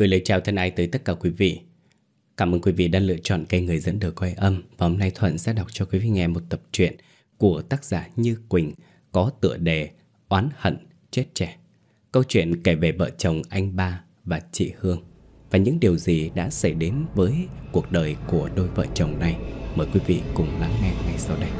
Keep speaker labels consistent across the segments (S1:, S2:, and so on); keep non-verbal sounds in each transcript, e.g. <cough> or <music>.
S1: Gửi lời chào thân ái tới tất cả quý vị. Cảm ơn quý vị đã lựa chọn kênh Người dẫn Đường quay âm và hôm nay Thuận sẽ đọc cho quý vị nghe một tập truyện của tác giả Như Quỳnh có tựa đề Oán hận, chết trẻ. Câu chuyện kể về vợ chồng anh ba và chị Hương và những điều gì đã xảy đến với cuộc đời của đôi vợ chồng này. Mời quý vị cùng lắng nghe ngay sau đây.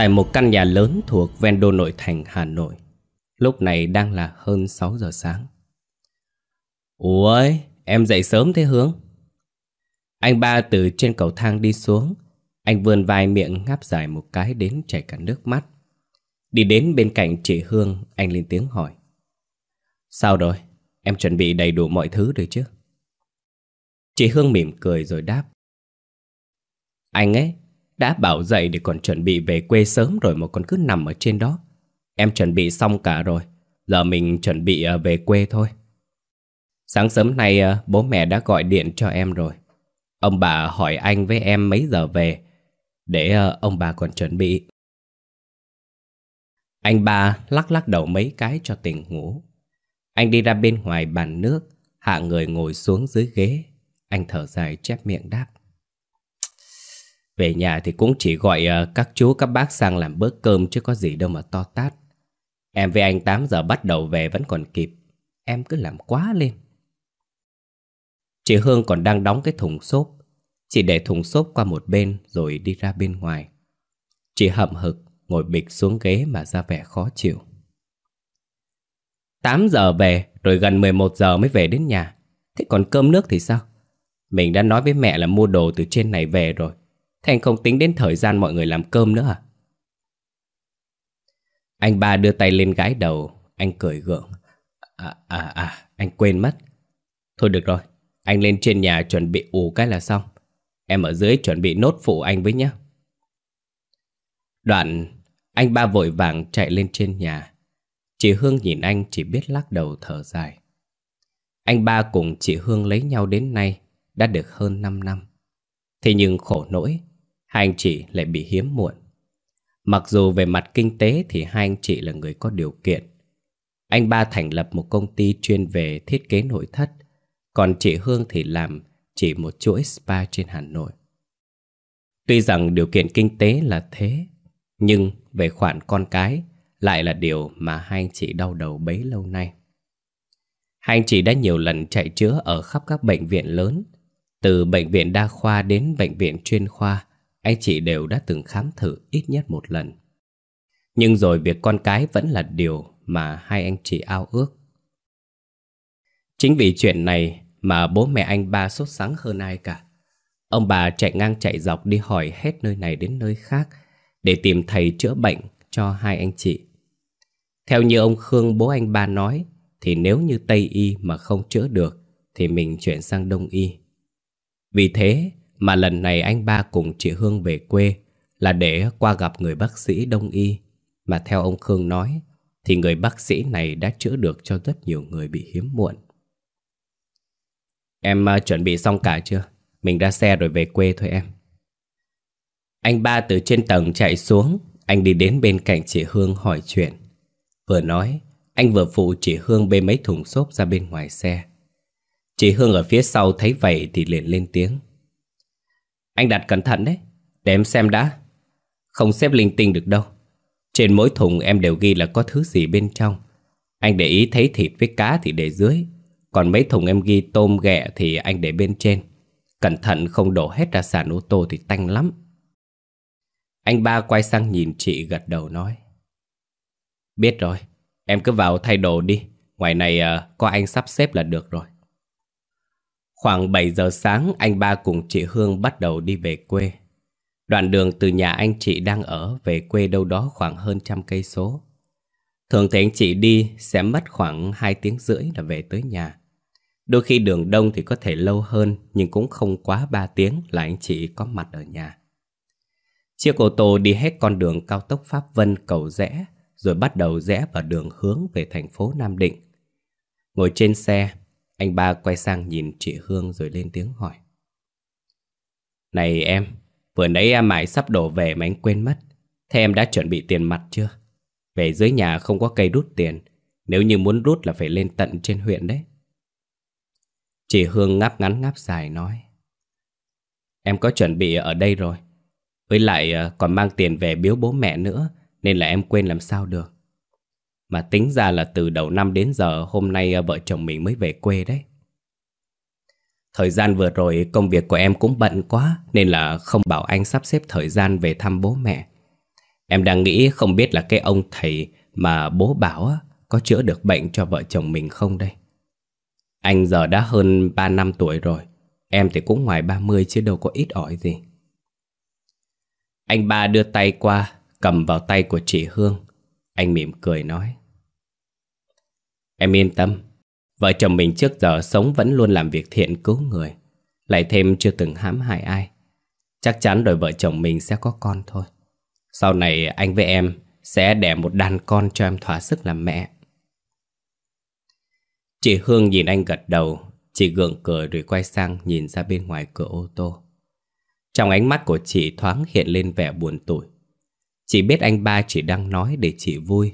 S1: Tại một căn nhà lớn thuộc ven đô nội thành Hà Nội Lúc này đang là hơn 6 giờ sáng Ủa, em dậy sớm thế Hướng? Anh ba từ trên cầu thang đi xuống Anh vươn vai miệng ngáp dài một cái đến chảy cả nước mắt Đi đến bên cạnh chị Hương Anh lên tiếng hỏi Sao rồi? Em chuẩn bị đầy đủ mọi thứ rồi chứ? Chị Hương mỉm cười rồi đáp Anh ấy đã bảo dậy để còn chuẩn bị về quê sớm rồi mà còn cứ nằm ở trên đó. Em chuẩn bị xong cả rồi. Giờ mình chuẩn bị ờ, về quê thôi. Sáng sớm nay ờ, bố mẹ đã gọi điện cho em rồi. Ông bà hỏi anh với em mấy giờ về. Để ờ, ông bà còn chuẩn bị. Anh ba lắc lắc đầu mấy cái cho tỉnh ngủ. Anh đi ra bên ngoài bàn nước, hạ người ngồi xuống dưới ghế. Anh thở dài chép miệng đáp. Về nhà thì cũng chỉ gọi uh, các chú các bác sang làm bữa cơm chứ có gì đâu mà to tát. Em với anh 8 giờ bắt đầu về vẫn còn kịp. Em cứ làm quá lên. Chị Hương còn đang đóng cái thùng xốp. Chị để thùng xốp qua một bên rồi đi ra bên ngoài. Chị hậm hực ngồi bịch xuống ghế mà ra vẻ khó chịu. 8 giờ về rồi gần 11 giờ mới về đến nhà. Thế còn cơm nước thì sao? Mình đã nói với mẹ là mua đồ từ trên này về rồi. Thành không tính đến thời gian mọi người làm cơm nữa à? Anh ba đưa tay lên gái đầu, anh cười gượng. À, à, à, anh quên mất. Thôi được rồi, anh lên trên nhà chuẩn bị ủ cái là xong. Em ở dưới chuẩn bị nốt phụ anh với nhé. Đoạn, anh ba vội vàng chạy lên trên nhà. Chị Hương nhìn anh chỉ biết lắc đầu thở dài. Anh ba cùng chị Hương lấy nhau đến nay đã được hơn 5 năm. Thế nhưng khổ nỗi, hai anh chị lại bị hiếm muộn. Mặc dù về mặt kinh tế thì hai anh chị là người có điều kiện. Anh ba thành lập một công ty chuyên về thiết kế nội thất, còn chị Hương thì làm chỉ một chuỗi spa trên Hà Nội. Tuy rằng điều kiện kinh tế là thế, nhưng về khoản con cái lại là điều mà hai anh chị đau đầu bấy lâu nay. Hai anh chị đã nhiều lần chạy chữa ở khắp các bệnh viện lớn, từ bệnh viện đa khoa đến bệnh viện chuyên khoa, anh chị đều đã từng khám thử ít nhất một lần. Nhưng rồi việc con cái vẫn là điều mà hai anh chị ao ước. Chính vì chuyện này mà bố mẹ anh ba sốt sắng hơn ai cả. Ông bà chạy ngang chạy dọc đi hỏi hết nơi này đến nơi khác để tìm thầy chữa bệnh cho hai anh chị. Theo như ông Khương bố anh ba nói, thì nếu như Tây Y mà không chữa được, thì mình chuyển sang Đông Y. Vì thế mà lần này anh ba cùng chị Hương về quê là để qua gặp người bác sĩ đông y. Mà theo ông Khương nói, thì người bác sĩ này đã chữa được cho rất nhiều người bị hiếm muộn. Em à, chuẩn bị xong cả chưa? Mình ra xe rồi về quê thôi em. Anh ba từ trên tầng chạy xuống, anh đi đến bên cạnh chị Hương hỏi chuyện. Vừa nói, anh vừa phụ chị Hương bê mấy thùng xốp ra bên ngoài xe. Chị Hương ở phía sau thấy vậy thì liền lên tiếng. Anh đặt cẩn thận đấy, để em xem đã. Không xếp linh tinh được đâu. Trên mỗi thùng em đều ghi là có thứ gì bên trong. Anh để ý thấy thịt với cá thì để dưới. Còn mấy thùng em ghi tôm ghẹ thì anh để bên trên. Cẩn thận không đổ hết ra sàn ô tô thì tanh lắm. Anh ba quay sang nhìn chị gật đầu nói. Biết rồi, em cứ vào thay đồ đi. Ngoài này à, có anh sắp xếp là được rồi. Khoảng 7 giờ sáng anh ba cùng chị Hương bắt đầu đi về quê. Đoạn đường từ nhà anh chị đang ở về quê đâu đó khoảng hơn trăm cây số. Thường thì anh chị đi sẽ mất khoảng 2 tiếng rưỡi là về tới nhà. Đôi khi đường đông thì có thể lâu hơn nhưng cũng không quá 3 tiếng là anh chị có mặt ở nhà. Chiếc ô tô đi hết con đường cao tốc Pháp Vân cầu rẽ rồi bắt đầu rẽ vào đường hướng về thành phố Nam Định. Ngồi trên xe, anh ba quay sang nhìn chị Hương rồi lên tiếng hỏi. Này em, Vừa nãy em mãi sắp đổ về mà anh quên mất. Thế em đã chuẩn bị tiền mặt chưa? Về dưới nhà không có cây rút tiền. Nếu như muốn rút là phải lên tận trên huyện đấy. Chị Hương ngáp ngắn ngáp dài nói. Em có chuẩn bị ở đây rồi. Với lại ờ, còn mang tiền về biếu bố mẹ nữa Nên là em quên làm sao được. Mà tính ra là từ đầu năm đến giờ Hôm nay à, vợ chồng mình mới về quê đấy. Thời gian vừa rồi công việc của em cũng bận quá, Nên là không bảo anh sắp xếp thời gian về thăm bố mẹ. Em đang nghĩ không biết là cái ông thầy mà bố bảo có chữa được bệnh cho vợ chồng mình không đây. Anh giờ đã hơn 3 năm tuổi rồi, Em thì cũng ngoài 30 chứ đâu có ít ỏi gì. Anh ba đưa tay qua, Cầm vào tay của chị Hương. Anh mỉm cười nói. Em yên tâm. Vợ chồng mình trước giờ sống vẫn luôn làm việc thiện cứu người, Lại thêm chưa từng hãm hại ai. Chắc chắn rồi vợ chồng mình sẽ có con thôi. Sau này anh với em sẽ đẻ một đàn con cho em thỏa sức làm mẹ. Chị Hương nhìn anh gật đầu, Chị gượng cười rồi quay sang nhìn ra bên ngoài cửa ô tô. Trong ánh mắt của chị thoáng hiện lên vẻ buồn tủi. Chị biết anh ba chỉ đang nói để chị vui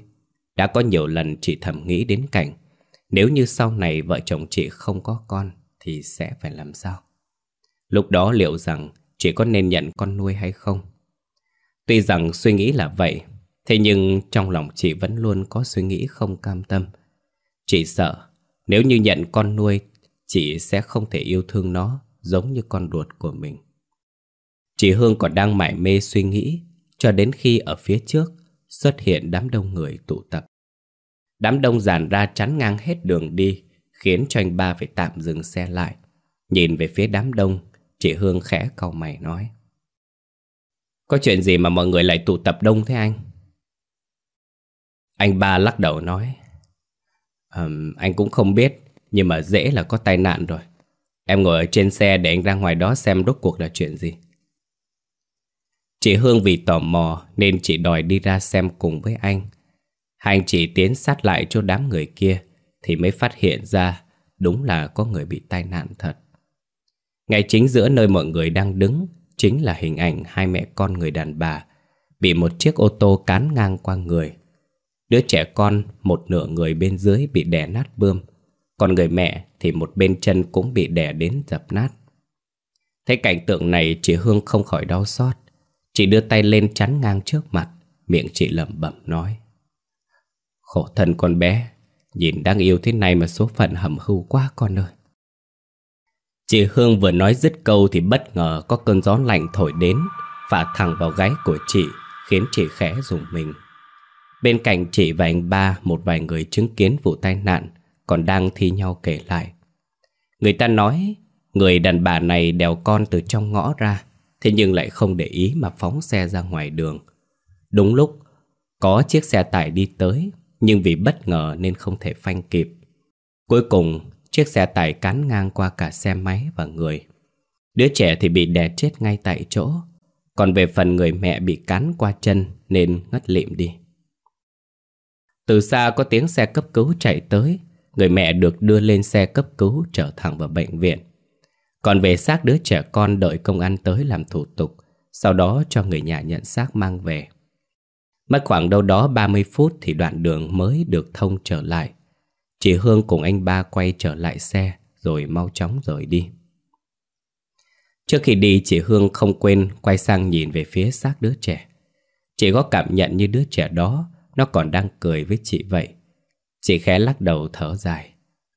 S1: đã có nhiều lần chị thầm nghĩ đến cảnh, nếu như sau này vợ chồng chị không có con Thì sẽ phải làm sao? Lúc đó liệu rằng Chị có nên nhận con nuôi hay không? Tuy rằng suy nghĩ là vậy, Thế nhưng trong lòng chị vẫn luôn có suy nghĩ không cam tâm. Chị sợ Nếu như nhận con nuôi, Chị sẽ không thể yêu thương nó Giống như con ruột của mình. Chị Hương còn đang mải mê suy nghĩ Cho đến khi ở phía trước Xuất hiện đám đông người tụ tập. Đám đông dàn ra chắn ngang hết đường đi Khiến cho anh ba phải tạm dừng xe lại. Nhìn về phía đám đông Chị Hương khẽ cau mày nói. Có chuyện gì mà mọi người lại tụ tập đông thế anh? Anh ba lắc đầu nói. Um, Anh cũng không biết Nhưng mà dễ là có tai nạn rồi. Em ngồi ở trên xe để anh ra ngoài đó xem rốt cuộc là chuyện gì. Chị Hương vì tò mò Nên chị đòi đi ra xem cùng với anh. Hai anh chị tiến sát lại cho đám người kia Thì mới phát hiện ra Đúng là có người bị tai nạn thật. Ngay chính giữa nơi mọi người đang đứng Chính là hình ảnh hai mẹ con người đàn bà Bị một chiếc ô tô cán ngang qua người. Đứa trẻ con, một nửa người bên dưới bị đè nát bươm, Còn người mẹ thì một bên chân cũng bị đè đến dập nát. Thấy cảnh tượng này, chị Hương không khỏi đau xót. Chị đưa tay lên chắn ngang trước mặt, Miệng chị lẩm bẩm nói. Khổ thân con bé, Nhìn đang yêu thế này mà số phận hầm hưu quá con ơi. Chị Hương vừa nói dứt câu Thì bất ngờ có cơn gió lạnh thổi đến, Phả thẳng vào gáy của chị, Khiến chị khẽ rùng mình. Bên cạnh chị và anh ba, Một vài người chứng kiến vụ tai nạn Còn đang thi nhau kể lại. Người ta nói, Người đàn bà này đèo con từ trong ngõ ra Thế nhưng lại không để ý mà phóng xe ra ngoài đường Đúng lúc Có chiếc xe tải đi tới nhưng vì bất ngờ nên không thể phanh kịp. Cuối cùng, chiếc xe tải cán ngang qua cả xe máy và người. Đứa trẻ thì bị đè chết ngay tại chỗ, còn về phần người mẹ bị cán qua chân nên ngất lịm đi. Từ xa có tiếng xe cấp cứu chạy tới, người mẹ được đưa lên xe cấp cứu trở thẳng vào bệnh viện. Còn về xác đứa trẻ con đợi công an tới làm thủ tục, sau đó cho người nhà nhận xác mang về. Mất khoảng đâu đó 30 phút thì đoạn đường mới được thông trở lại. Chị Hương cùng anh ba quay trở lại xe rồi mau chóng rời đi. Trước khi đi chị Hương không quên quay sang nhìn về phía xác đứa trẻ. Chị có cảm nhận như đứa trẻ đó nó còn đang cười với chị vậy. Chị khẽ lắc đầu thở dài.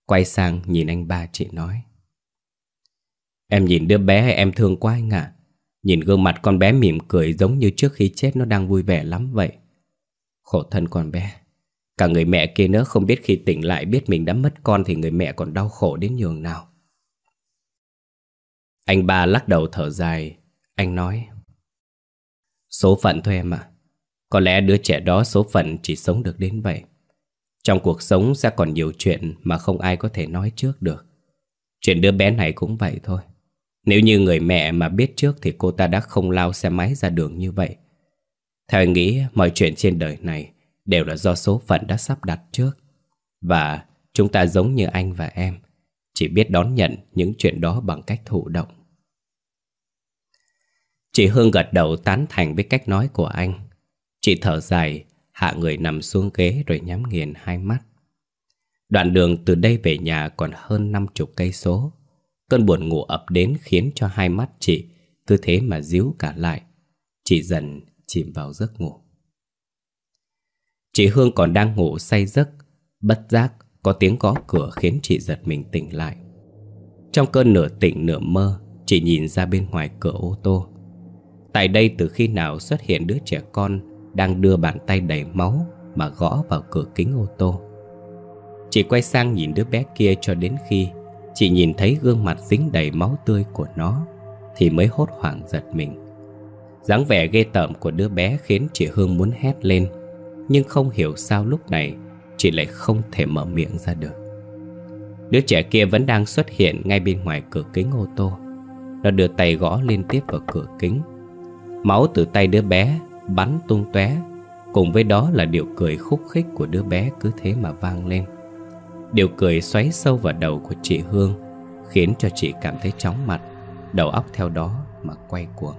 S1: Quay sang nhìn anh ba chị nói. Em nhìn đứa bé hay em thương quá anh ạ? Nhìn gương mặt con bé mỉm cười giống như trước khi chết nó đang vui vẻ lắm vậy. Khổ thân con bé. Cả người mẹ kia nữa không biết khi tỉnh lại biết mình đã mất con thì người mẹ còn đau khổ đến nhường nào. Anh ba lắc đầu thở dài. Anh nói. Số phận thôi em ạ. Có lẽ đứa trẻ đó số phận chỉ sống được đến vậy. Trong cuộc sống sẽ còn nhiều chuyện mà không ai có thể nói trước được. Chuyện đứa bé này cũng vậy thôi. Nếu như người mẹ mà biết trước thì cô ta đã không lao xe máy ra đường như vậy. Theo anh nghĩ mọi chuyện trên đời này đều là do số phận đã sắp đặt trước. Và chúng ta giống như anh và em, chỉ biết đón nhận những chuyện đó bằng cách thụ động. Chị Chị Hương gật đầu tán thành với cách nói của anh. Chị thở dài, hạ người nằm xuống ghế rồi nhắm nghiền hai mắt. Đoạn đường từ đây về nhà còn hơn năm chục cây số. Cơn buồn ngủ ập đến khiến cho hai mắt chị cứ thế mà díu cả lại. Chị dần chìm vào giấc ngủ. Chị Hương còn đang ngủ say giấc, bất giác có tiếng gõ cửa khiến chị giật mình tỉnh lại. Trong cơn nửa tỉnh nửa mơ, chị nhìn ra bên ngoài cửa ô tô. Tại đây từ khi nào xuất hiện đứa trẻ con đang đưa bàn tay đầy máu mà gõ vào cửa kính ô tô. Chị quay sang nhìn đứa bé kia cho đến khi chị nhìn thấy gương mặt dính đầy máu tươi của nó thì mới hốt hoảng giật mình. dáng vẻ ghê tởm của đứa bé khiến chị Hương muốn hét lên, nhưng không hiểu sao lúc này chị lại không thể mở miệng ra được. Đứa trẻ kia vẫn đang xuất hiện ngay bên ngoài cửa kính ô tô. Nó đưa tay gõ liên tiếp vào cửa kính. Máu từ tay đứa bé bắn tung tóe, cùng với đó là điệu cười khúc khích của đứa bé cứ thế mà vang lên. Điều cười xoáy sâu vào đầu của chị Hương Khiến cho chị cảm thấy chóng mặt Đầu óc theo đó mà quay cuồng.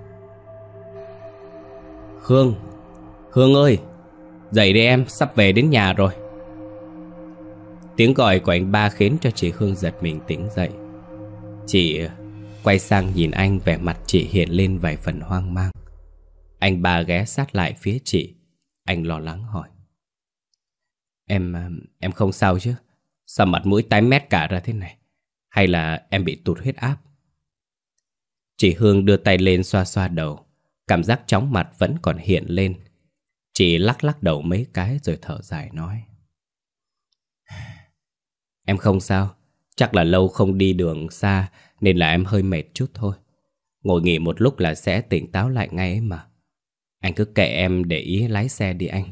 S1: Hương Hương ơi Dậy đi em sắp về đến nhà rồi. Tiếng gọi của anh ba khiến cho chị Hương giật mình tỉnh dậy. Chị ờ, quay sang nhìn anh vẻ mặt chị hiện lên vài phần hoang mang. Anh ba ghé sát lại phía chị. Anh lo lắng hỏi. Em, ờ, em không sao chứ? Sao mặt mũi tái mét cả ra thế này? Hay là em bị tụt huyết áp? Chị Hương đưa tay lên xoa xoa đầu. Cảm giác chóng mặt vẫn còn hiện lên. Chị lắc lắc đầu mấy cái rồi thở dài nói. Em không sao. Chắc là lâu không đi đường xa Nên là em hơi mệt chút thôi. Ngồi nghỉ một lúc là sẽ tỉnh táo lại ngay ấy mà. Anh cứ kệ em để ý lái xe đi anh.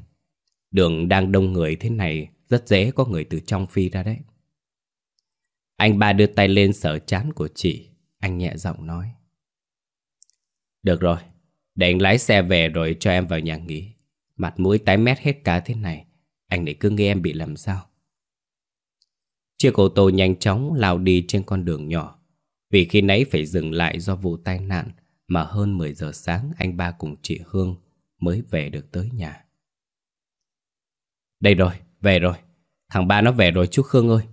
S1: Đường đang đông người thế này rất dễ có người từ trong phi ra đấy. Anh ba đưa tay lên sở chán của chị. Anh nhẹ giọng nói. Được rồi Để anh lái xe về rồi cho em vào nhà nghỉ. Mặt mũi tái mét hết cả thế này Anh để cứ nghe em bị làm sao. Chiếc ô tô nhanh chóng lao đi trên con đường nhỏ. Vì khi nãy phải dừng lại do vụ tai nạn Mà hơn 10 giờ sáng anh ba cùng chị Hương mới về được tới nhà. Đây rồi, về rồi, thằng ba nó về rồi chú Khương ơi.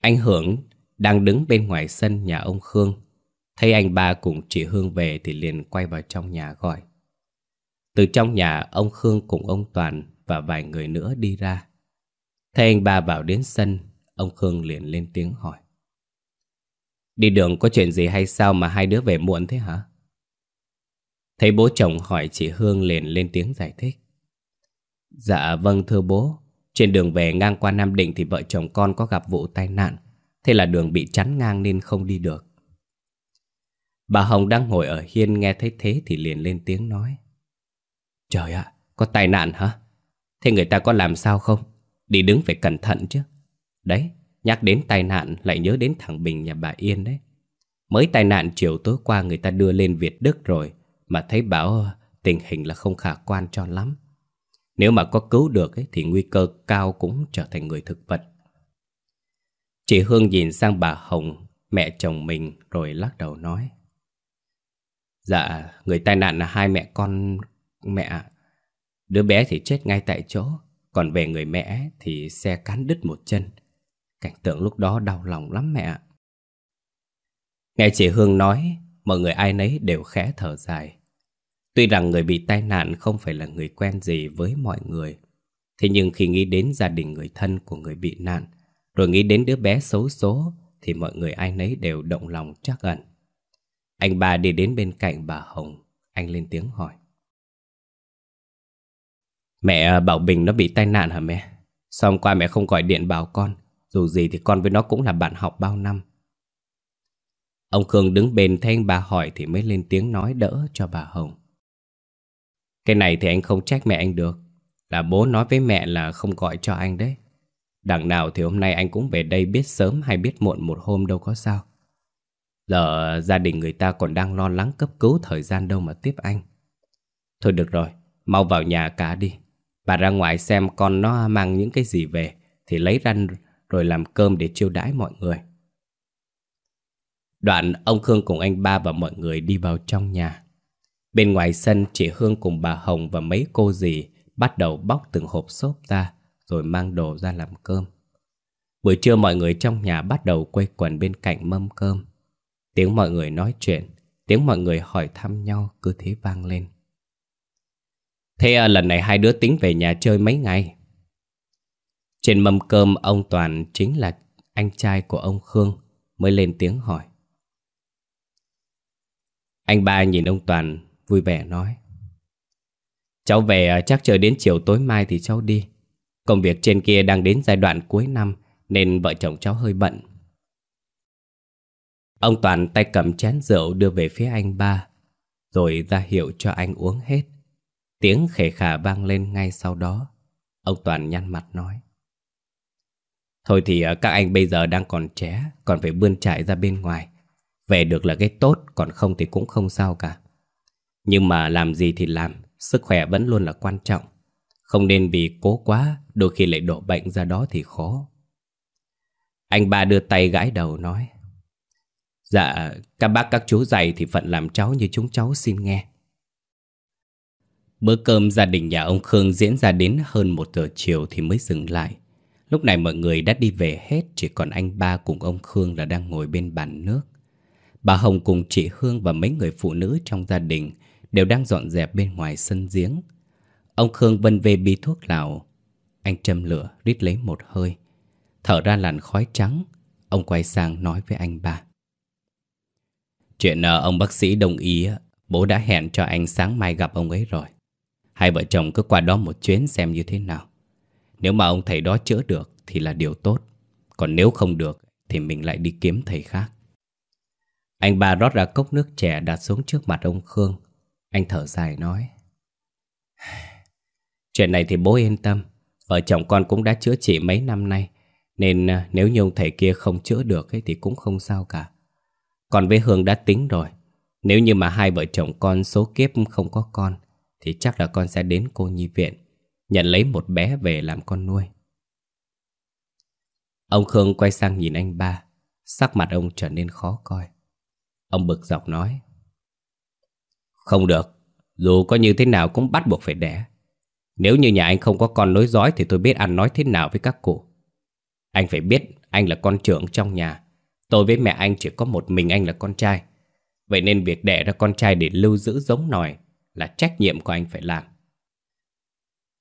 S1: Anh Hưởng đang đứng bên ngoài sân nhà ông Khương. Thấy anh ba cùng chị Hương về thì liền quay vào trong nhà gọi. Từ trong nhà ông Khương cùng ông Toàn và vài người nữa đi ra. Thấy anh ba vào đến sân, ông Khương liền lên tiếng hỏi. Đi đường có chuyện gì hay sao mà hai đứa về muộn thế hả? Thấy bố chồng hỏi chị Hương liền lên tiếng giải thích. Dạ vâng thưa bố. Trên đường về ngang qua Nam Định Thì vợ chồng con có gặp vụ tai nạn. Thế là đường bị chắn ngang nên không đi được. Bà Hồng đang ngồi ở hiên nghe thấy thế Thì liền lên tiếng nói. Trời ạ, có tai nạn hả? Thế người ta có làm sao không? Đi đứng phải cẩn thận chứ. Đấy, nhắc đến tai nạn lại nhớ đến thằng Bình nhà bà Yên đấy. Mới tai nạn chiều tối qua người ta đưa lên Việt Đức rồi Mà thấy bảo ờ, tình hình là không khả quan cho lắm nếu mà có cứu được ấy, thì nguy cơ cao cũng trở thành người thực vật. Chị Hương nhìn sang bà Hồng, mẹ chồng mình rồi lắc đầu nói. Dạ, người tai nạn là hai mẹ con mẹ. Đứa bé thì chết ngay tại chỗ, còn về người mẹ thì xe cán đứt một chân. Cảnh tượng lúc đó đau lòng lắm mẹ Nghe chị Hương nói, mọi người ai nấy đều khẽ thở dài. Tuy rằng người bị tai nạn không phải là người quen gì với mọi người, Thế nhưng khi nghĩ đến gia đình người thân của người bị nạn, Rồi nghĩ đến đứa bé xấu số Thì mọi người ai nấy đều động lòng chắc ẩn. Anh ba đi đến bên cạnh bà Hồng, Anh lên tiếng hỏi. Mẹ à, bảo Bình nó bị tai nạn hả mẹ? Sao hôm qua mẹ không gọi điện bảo con, Dù gì thì con với nó cũng là bạn học bao năm. Ông Khương đứng bên thấy anh bà hỏi Thì mới lên tiếng nói đỡ cho bà Hồng cái này thì anh không trách mẹ anh được. Là bố nói với mẹ là không gọi cho anh đấy. Đằng nào thì hôm nay anh cũng về đây biết sớm hay biết muộn một hôm đâu có sao. Giờ gia đình người ta còn đang lo lắng cấp cứu thời gian đâu mà tiếp anh. Thôi được rồi, mau vào nhà cả đi. Bà ra ngoài xem con nó mang những cái gì về Thì lấy ranh rồi làm cơm để chiêu đãi mọi người. Đoạn ông Khương cùng anh ba và mọi người đi vào trong nhà. Bên ngoài sân chị Hương cùng bà Hồng và mấy cô dì bắt đầu bóc từng hộp xốp ra rồi mang đồ ra làm cơm. Buổi trưa mọi người trong nhà bắt đầu quây quần bên cạnh mâm cơm. Tiếng mọi người nói chuyện, tiếng mọi người hỏi thăm nhau cứ thế vang lên. Thế à, lần này hai đứa tính về nhà chơi mấy ngày? Trên mâm cơm ông Toàn chính là anh trai của ông Khương mới lên tiếng hỏi. Anh ba nhìn ông Toàn vui vẻ nói. Cháu về à, chắc chờ đến chiều tối mai thì cháu đi. Công việc trên kia đang đến giai đoạn cuối năm nên vợ chồng cháu hơi bận. Ông Toàn tay cầm chén rượu đưa về phía anh ba, rồi ra hiệu cho anh uống hết. Tiếng khề khà vang lên ngay sau đó. Ông Toàn nhăn mặt nói. Thôi thì à, các anh bây giờ đang còn trẻ, còn phải bươn trải ra bên ngoài. Về được là cái tốt, còn không thì cũng không sao cả. Nhưng mà làm gì thì làm, sức khỏe vẫn luôn là quan trọng. Không nên vì cố quá, đôi khi lại đổ bệnh ra đó thì khó. Anh ba đưa tay gãi đầu nói. Dạ, các bác các chú dạy thì phận làm cháu như chúng cháu xin nghe. Bữa cơm gia đình nhà ông Khương diễn ra đến hơn một giờ chiều thì mới dừng lại. Lúc này mọi người đã đi về hết, chỉ còn anh ba cùng ông Khương là đang ngồi bên bàn nước. Bà Hồng cùng chị Hương và mấy người phụ nữ trong gia đình đều đang dọn dẹp bên ngoài sân giếng. Ông Khương vân về bí thuốc lào. Anh châm lửa, rít lấy một hơi. Thở ra làn khói trắng, ông quay sang nói với anh ba. Chuyện ờ, ông bác sĩ đồng ý, bố đã hẹn cho anh sáng mai gặp ông ấy rồi. Hai vợ chồng cứ qua đó một chuyến xem như thế nào. Nếu mà ông thầy đó chữa được thì là điều tốt. Còn nếu không được thì mình lại đi kiếm thầy khác. Anh ba rót ra cốc nước trẻ đặt xuống trước mặt ông Khương. Anh thở dài nói. Chuyện này thì bố yên tâm. Vợ chồng con cũng đã chữa trị mấy năm nay. Nên ờ, nếu như ông thầy kia không chữa được ấy, thì cũng không sao cả. Còn với Hương đã tính rồi. Nếu như mà hai vợ chồng con số kiếp không có con thì chắc là con sẽ đến cô nhi viện Nhận lấy một bé về làm con nuôi Ông Khương quay sang nhìn anh ba Sắc mặt ông trở nên khó coi Ông bực dọc nói không được Dù có như thế nào cũng bắt buộc phải đẻ Nếu như nhà anh không có con nối dõi Thì tôi biết ăn nói thế nào với các cụ Anh phải biết anh là con trưởng trong nhà Tôi với mẹ anh chỉ có một mình anh là con trai Vậy nên việc đẻ ra con trai để lưu giữ giống nòi là trách nhiệm của anh phải làm.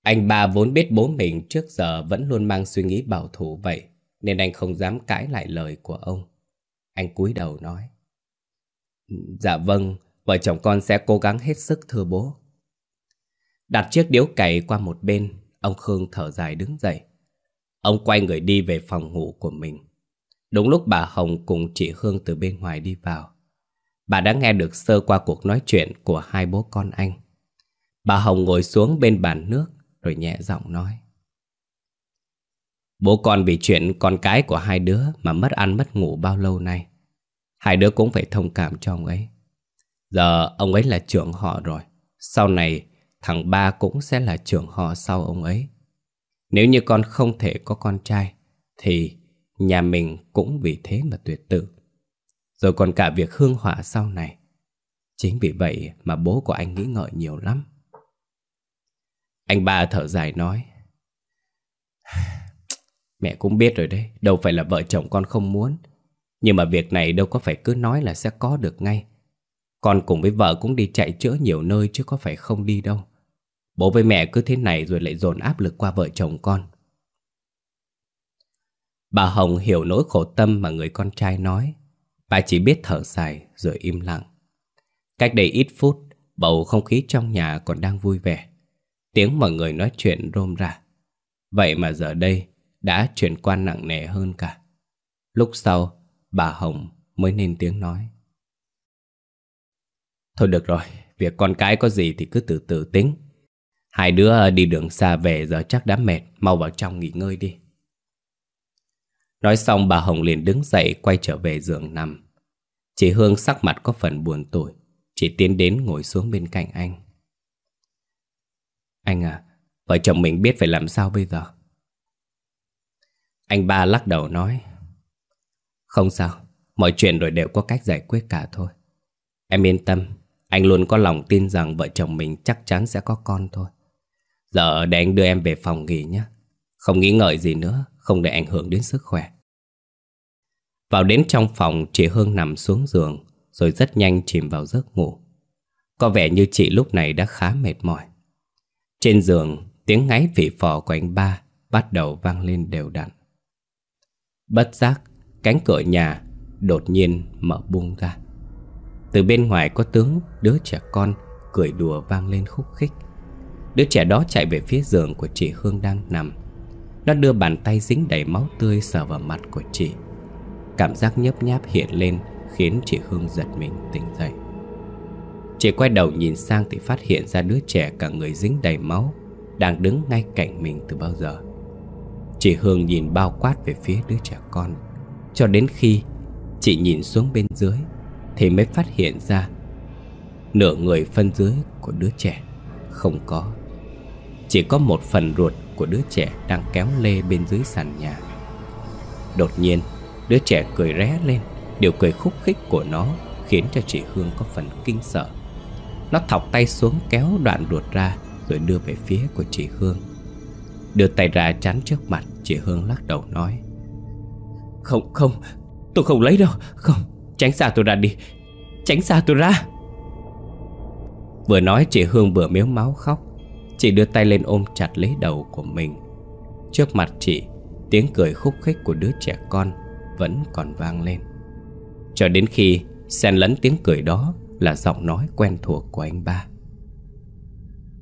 S1: Anh ba vốn biết bố mình trước giờ vẫn luôn mang suy nghĩ bảo thủ vậy, nên anh không dám cãi lại lời của ông. Anh cúi đầu nói. Dạ vâng, vợ chồng con sẽ cố gắng hết sức thưa bố. Đặt chiếc điếu cày qua một bên, ông Khương thở dài đứng dậy. Ông quay người đi về phòng ngủ của mình. Đúng lúc bà Hồng cùng chị Hương từ bên ngoài đi vào. Bà đã nghe được sơ qua cuộc nói chuyện của hai bố con anh. Bà Hồng ngồi xuống bên bàn nước rồi nhẹ giọng nói. Bố con vì chuyện con cái của hai đứa mà mất ăn mất ngủ bao lâu nay. Hai đứa cũng phải thông cảm cho ông ấy. Giờ ông ấy là trưởng họ rồi. Sau này, thằng ba cũng sẽ là trưởng họ sau ông ấy. Nếu như con không thể có con trai, thì nhà mình cũng vì thế mà tuyệt tự. Rồi còn cả việc hương hỏa sau này Chính vì vậy mà bố của anh nghĩ ngợi nhiều lắm Anh ba thở dài nói, Mẹ cũng biết rồi đấy, Đâu phải là vợ chồng con không muốn Nhưng mà việc này đâu có phải cứ nói là sẽ có được ngay con cùng với vợ cũng đi chạy chữa nhiều nơi Chứ có phải không đi đâu Bố với mẹ cứ thế này rồi lại dồn áp lực qua vợ chồng con Bà Hồng hiểu nỗi khổ tâm mà người con trai nói Bà chỉ biết thở dài rồi im lặng. Cách đây ít phút, bầu không khí trong nhà còn đang vui vẻ. Tiếng mọi người nói chuyện rôm ra. Vậy mà giờ đây đã chuyển qua nặng nề hơn cả. Lúc sau, bà Hồng mới nên tiếng nói. Thôi được rồi, việc con cái có gì thì cứ từ từ tính. Hai đứa đi đường xa về giờ chắc đã mệt, mau vào trong nghỉ ngơi đi. Nói xong bà Hồng liền đứng dậy quay trở về giường nằm. Chị Hương sắc mặt có phần buồn tủi, chị tiến đến ngồi xuống bên cạnh anh. Anh à, vợ chồng mình biết phải làm sao bây giờ? Anh ba lắc đầu nói. Không sao, Mọi chuyện rồi đều có cách giải quyết cả thôi Em yên tâm anh luôn có lòng tin rằng vợ chồng mình chắc chắn sẽ có con thôi. Giờ để anh đưa em về phòng nghỉ nhé. Không nghĩ ngợi gì nữa, Không để ảnh hưởng đến sức khỏe. Vào đến trong phòng, Chị Hương nằm xuống giường, Rồi rất nhanh chìm vào giấc ngủ. Có vẻ như chị lúc này đã khá mệt mỏi. Trên giường, Tiếng ngáy phỉ phò của anh ba Bắt đầu vang lên đều đặn. Bất giác, Cánh cửa nhà đột nhiên mở buông ra. Từ bên ngoài có tướng, đứa trẻ con Cười đùa vang lên khúc khích. Đứa trẻ đó chạy về phía giường của chị Hương đang nằm. Nó đưa bàn tay dính đầy máu tươi sờ vào mặt của chị. Cảm giác nhấp nháp hiện lên Khiến chị Hương giật mình tỉnh dậy. Chị quay đầu nhìn sang thì phát hiện ra đứa trẻ cả người dính đầy máu Đang đứng ngay cạnh mình từ bao giờ. Chị Hương nhìn bao quát về phía đứa trẻ con, Cho đến khi chị nhìn xuống bên dưới. Thì mới phát hiện ra Nửa người phân dưới của đứa trẻ Không có. Chỉ có một phần ruột của đứa trẻ Đang kéo lê bên dưới sàn nhà. Đột nhiên, Đứa trẻ cười ré lên, Điều cười khúc khích của nó Khiến cho chị Hương có phần kinh sợ. Nó thọc tay xuống kéo đoạn ruột ra Rồi đưa về phía của chị Hương. Đưa tay ra chắn trước mặt, Chị Hương lắc đầu nói, Không không, Tôi không lấy đâu, Không. Tránh xa tôi ra đi. Tránh xa tôi ra. Vừa nói, chị Hương vừa miếu máu khóc. Chị đưa tay lên ôm chặt lấy đầu của mình. Trước mặt chị, Tiếng cười khúc khích của đứa trẻ con Vẫn còn vang lên. Cho đến khi xen lẫn tiếng cười đó Là giọng nói quen thuộc của anh ba.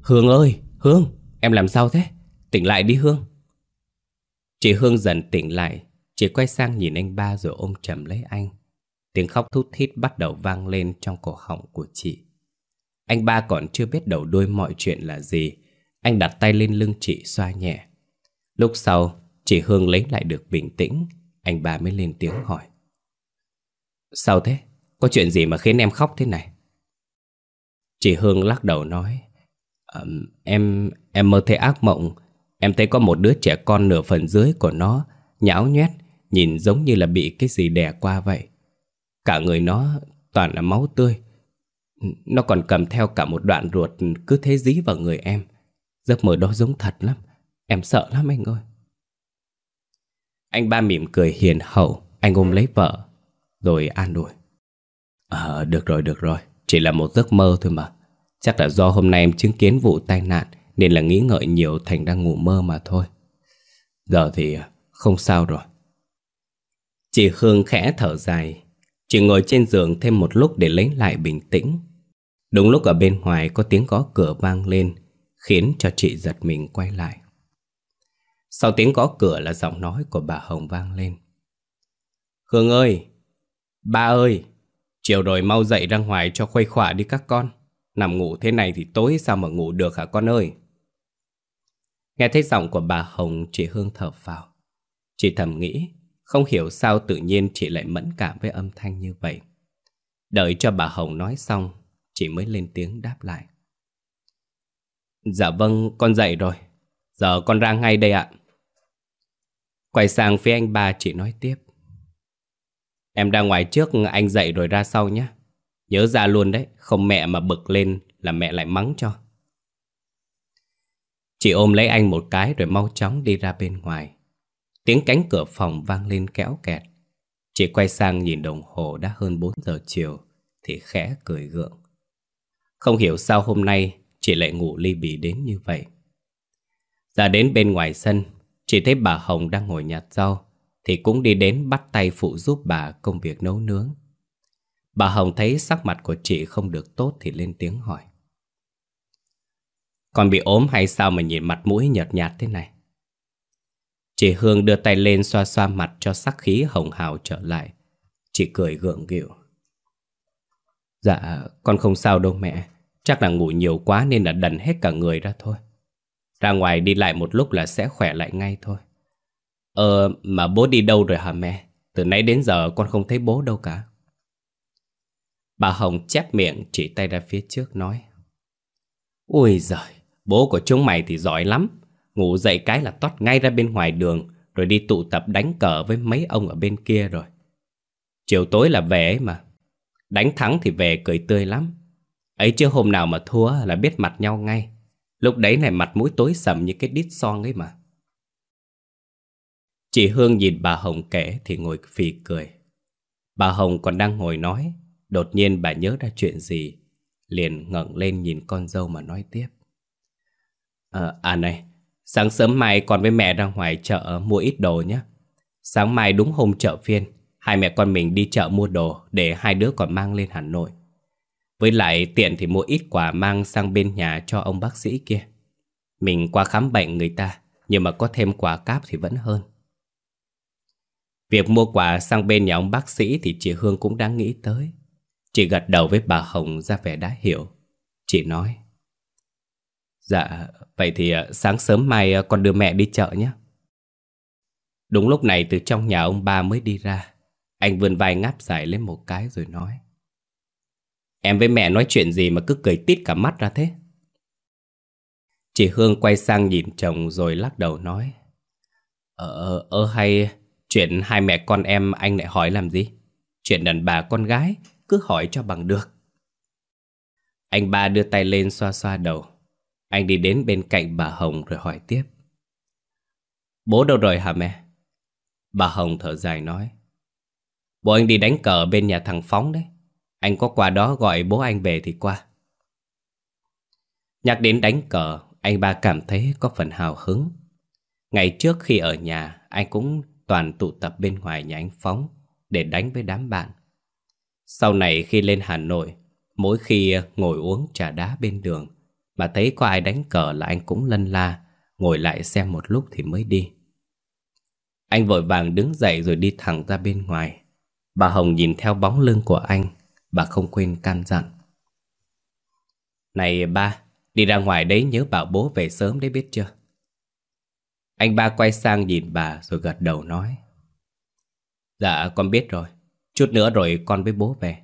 S1: Hương ơi, Hương, Em làm sao thế? Tỉnh lại đi, Hương. Chị Hương dần tỉnh lại. Chị quay sang nhìn anh ba rồi ôm chầm lấy anh. Tiếng khóc thút thít bắt đầu vang lên trong cổ họng của chị. Anh ba còn chưa biết đầu đuôi mọi chuyện là gì. Anh đặt tay lên lưng chị xoa nhẹ. Lúc sau Chị Hương lấy lại được bình tĩnh. Anh ba mới lên tiếng hỏi. Sao thế? Có chuyện gì mà khiến em khóc thế này? Chị Hương lắc đầu nói. Um, Em em mơ thấy ác mộng. Em thấy có một đứa trẻ con nửa phần dưới của nó Nhão nhoét Nhìn giống như là bị cái gì đè qua vậy. Cả người nó toàn là máu tươi. Nó còn cầm theo cả một đoạn ruột Cứ thế dí vào người em. Giấc mơ đó giống thật lắm. Em sợ lắm anh ơi. Anh ba mỉm cười hiền hậu. Anh ôm lấy vợ, Rồi an ủi. Ờ được rồi được rồi. Chỉ là một giấc mơ thôi mà. Chắc là do hôm nay em chứng kiến vụ tai nạn, Nên là nghĩ ngợi nhiều thành đang ngủ mơ mà thôi. Giờ thì không sao rồi. Chị Hương khẽ thở dài. Chị ngồi trên giường thêm một lúc để lấy lại bình tĩnh. Đúng lúc ở bên ngoài có tiếng gõ cửa vang lên, Khiến cho chị giật mình quay lại. Sau tiếng gõ cửa là giọng nói của bà Hồng vang lên. Hương ơi! Ba ơi! Chiều rồi mau dậy ra ngoài cho khuây khỏa đi các con. Nằm ngủ thế này thì tối sao mà ngủ được hả con ơi? Nghe thấy giọng của bà Hồng, chị Hương thở vào. Chị thầm nghĩ không hiểu sao tự nhiên chị lại mẫn cảm với âm thanh như vậy. Đợi cho bà Hồng nói xong Chị mới lên tiếng đáp lại. Dạ vâng, con dậy rồi. Giờ con ra ngay đây ạ. Quay sang phía anh ba chị nói tiếp. Em ra ngoài trước anh dậy rồi ra sau nhé. Nhớ ra luôn đấy Không mẹ mà bực lên là mẹ lại mắng cho. Chị ôm lấy anh một cái rồi mau chóng đi ra bên ngoài. Tiếng cánh cửa phòng vang lên kéo kẹt. Chị quay sang nhìn đồng hồ đã hơn 4 giờ chiều, Thì khẽ cười gượng. Không hiểu sao hôm nay Chị lại ngủ ly bì đến như vậy. Ra đến bên ngoài sân, Chị thấy bà Hồng đang ngồi nhặt rau, Thì cũng đi đến bắt tay phụ giúp bà công việc nấu nướng. Bà Hồng thấy sắc mặt của chị không được tốt Thì lên tiếng hỏi. Con bị ốm hay sao mà nhìn mặt mũi nhợt nhạt thế này? Chị Hương đưa tay lên xoa xoa mặt cho sắc khí hồng hào trở lại. Chị cười gượng gịu. Dạ, con không sao đâu mẹ. Chắc là ngủ nhiều quá nên là đần hết cả người ra thôi. Ra ngoài đi lại một lúc là sẽ khỏe lại ngay thôi. Ờ, mà bố đi đâu rồi hả mẹ? Từ nãy đến giờ con không thấy bố đâu cả. Bà Hồng chép miệng chỉ tay ra phía trước nói. Ui giời, bố của chúng mày thì giỏi lắm. Ngủ dậy cái là toát ngay ra bên ngoài đường Rồi đi tụ tập đánh cờ với mấy ông ở bên kia rồi. Chiều tối là về ấy mà. Đánh thắng thì về cười tươi lắm. Ấy chứ hôm nào mà thua là biết mặt nhau ngay. Lúc đấy này mặt mũi tối sầm như cái đít son ấy mà. Chị Hương nhìn bà Hồng kể thì ngồi phì cười. Bà Hồng còn đang ngồi nói Đột nhiên bà nhớ ra chuyện gì Liền ngẩng lên nhìn con dâu mà nói tiếp. À, à này Sáng sớm mai con với mẹ ra ngoài chợ mua ít đồ nhé Sáng mai đúng hôm chợ phiên, Hai mẹ con mình đi chợ mua đồ Để hai đứa còn mang lên Hà Nội Với lại tiện thì mua ít quà mang sang bên nhà cho ông bác sĩ kia Mình qua khám bệnh người ta, Nhưng mà có thêm quà cáp thì vẫn hơn Việc mua quà sang bên nhà ông bác sĩ thì chị Hương cũng đang nghĩ tới. Chị gật đầu với bà Hồng ra vẻ đã hiểu. Chị nói. Dạ, vậy thì ờ, sáng sớm mai ờ, con đưa mẹ đi chợ nhé. Đúng lúc này từ trong nhà ông ba mới đi ra. Anh vươn vai ngáp dài lên một cái rồi nói. Em với mẹ nói chuyện gì mà cứ cười tít cả mắt ra thế? Chị Hương quay sang nhìn chồng rồi lắc đầu nói. Ờ, ờ ơ hay Chuyện hai mẹ con em anh lại hỏi làm gì? Chuyện đàn bà con gái cứ hỏi cho bằng được. Anh ba đưa tay lên xoa xoa đầu. Anh đi đến bên cạnh bà Hồng rồi hỏi tiếp. Bố đâu rồi hả mẹ? Bà Hồng thở dài nói. Bố anh đi đánh cờ bên nhà thằng Phóng đấy. Anh có qua đó gọi bố anh về thì qua. Nhắc đến đánh cờ, anh ba cảm thấy có phần hào hứng. Ngày trước khi ở nhà, anh cũng toàn tụ tập bên ngoài nhà anh Phóng để đánh với đám bạn. Sau này khi lên Hà Nội, mỗi khi ngồi uống trà đá bên đường mà thấy có ai đánh cờ là anh cũng lân la, ngồi lại xem một lúc thì mới đi. Anh vội vàng đứng dậy rồi đi thẳng ra bên ngoài. Bà Hồng nhìn theo bóng lưng của anh, bà không quên can dặn. Này ba, đi ra ngoài đấy nhớ bảo bố về sớm đấy biết chưa? Anh ba quay sang nhìn bà rồi gật đầu nói. Dạ con biết rồi, chút nữa rồi con với bố về.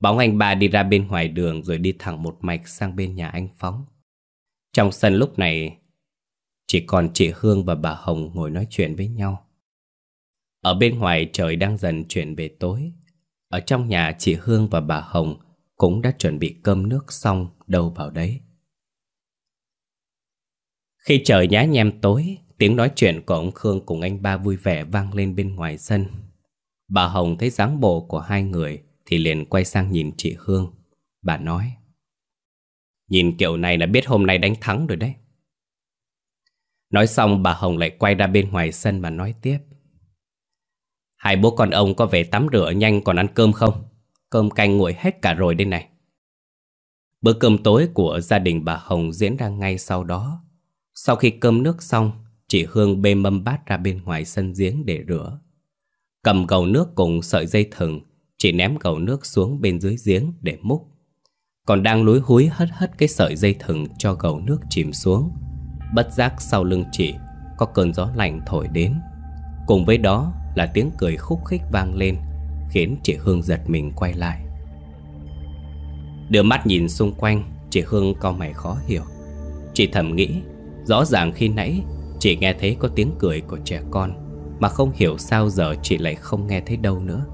S1: Bóng anh ba đi ra bên ngoài đường rồi đi thẳng một mạch sang bên nhà anh Phóng. Trong sân lúc này, chỉ còn chị Hương và bà Hồng ngồi nói chuyện với nhau. Ở bên ngoài trời đang dần chuyển về tối. Ở trong nhà chị Hương và bà Hồng cũng đã chuẩn bị cơm nước xong đâu vào đấy. Khi trời nhá nhem tối, tiếng nói chuyện của ông Khương cùng anh ba vui vẻ vang lên bên ngoài sân. Bà Hồng thấy dáng bộ của hai người thì liền quay sang nhìn chị Hương. Bà nói, nhìn kiểu này là biết hôm nay đánh thắng rồi đấy. Nói xong bà Hồng lại quay ra bên ngoài sân mà nói tiếp. Hai bố con ông có về tắm rửa nhanh còn ăn cơm không? Cơm canh nguội hết cả rồi đây này. Bữa cơm tối của gia đình bà Hồng diễn ra ngay sau đó. Sau khi cơm nước xong, chị Hương bê mâm bát ra bên ngoài sân giếng để rửa. Cầm gầu nước cùng sợi dây thừng, chị ném cầu nước xuống bên dưới giếng để múc. Còn đang lúi húi hất hất cái sợi dây thừng cho cầu nước chìm xuống. Bất giác sau lưng chị có cơn gió lạnh thổi đến. Cùng với đó là tiếng cười khúc khích vang lên, khiến chị Hương giật mình quay lại. Đưa mắt nhìn xung quanh, chị Hương co mày khó hiểu. Chị thầm nghĩ Rõ ràng khi nãy Chị nghe thấy có tiếng cười của trẻ con Mà không hiểu sao giờ chị lại không nghe thấy đâu nữa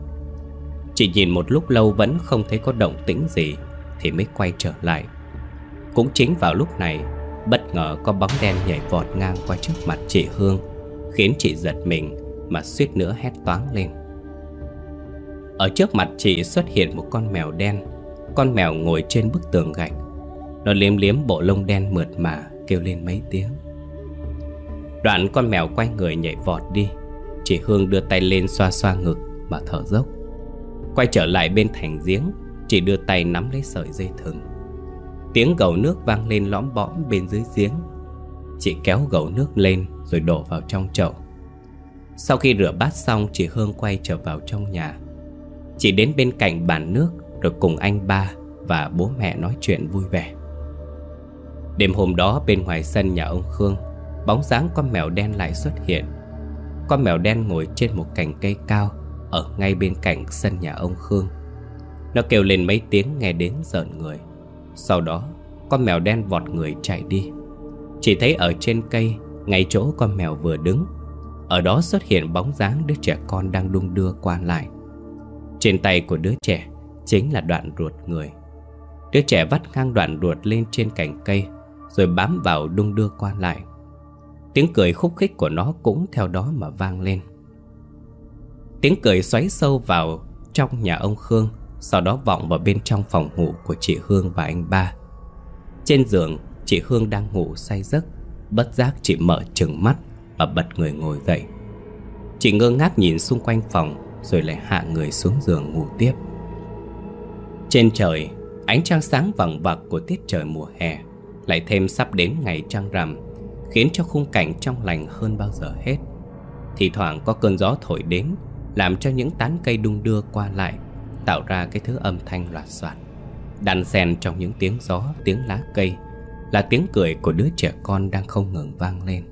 S1: Chị nhìn một lúc lâu vẫn không thấy có động tĩnh gì, Thì mới quay trở lại. Cũng chính vào lúc này, Bất ngờ có bóng đen nhảy vọt ngang qua trước mặt chị Hương, Khiến chị giật mình Mà suýt nữa hét toáng lên. Ở trước mặt chị xuất hiện một con mèo đen, Con mèo ngồi trên bức tường gạch. Nó liếm liếm bộ lông đen mượt mà kêu lên mấy tiếng. Đoạn con mèo quay người nhảy vọt đi, Chị Hương đưa tay lên xoa xoa ngực mà thở dốc. Quay trở lại bên thành giếng Chị đưa tay nắm lấy sợi dây thừng. Tiếng gầu nước vang lên lõm bõm bên dưới giếng. Chị kéo gầu nước lên rồi đổ vào trong chậu. Sau khi rửa bát xong, chị Hương quay trở vào trong nhà. Chị đến bên cạnh bàn nước, Rồi cùng anh ba và bố mẹ nói chuyện vui vẻ. Đêm hôm đó, bên ngoài sân nhà ông Khương, Bóng dáng con mèo đen lại xuất hiện. Con mèo đen ngồi trên một cành cây cao ở ngay bên cạnh sân nhà ông Khương. Nó kêu lên mấy tiếng nghe đến giận người. Sau đó, con mèo đen vọt người chạy đi. Chỉ thấy ở trên cây, Ngay chỗ con mèo vừa đứng. Ở đó xuất hiện bóng dáng đứa trẻ con đang đung đưa qua lại. Trên tay của đứa trẻ chính là đoạn ruột người. Đứa trẻ vắt ngang đoạn ruột lên trên cành cây, Rồi bám vào đung đưa qua lại. Tiếng cười khúc khích của nó cũng theo đó mà vang lên. Tiếng cười xoáy sâu vào trong nhà ông Khương, Sau đó vọng vào bên trong phòng ngủ của chị Hương và anh ba. Trên giường, chị Hương đang ngủ say giấc, Bất giác chị mở trừng mắt Và bật người ngồi dậy. Chị ngơ ngác nhìn xung quanh phòng Rồi lại hạ người xuống giường ngủ tiếp. Trên trời, Ánh trăng sáng vằng vặc của tiết trời mùa hè Lại thêm sắp đến ngày trăng rằm, Khiến cho khung cảnh trong lành hơn bao giờ hết. Thì thoảng có cơn gió thổi đến làm cho những tán cây đung đưa qua lại Tạo ra cái thứ âm thanh loạt soạt Đan xen trong những tiếng gió, tiếng lá cây Là tiếng cười của đứa trẻ con đang không ngừng vang lên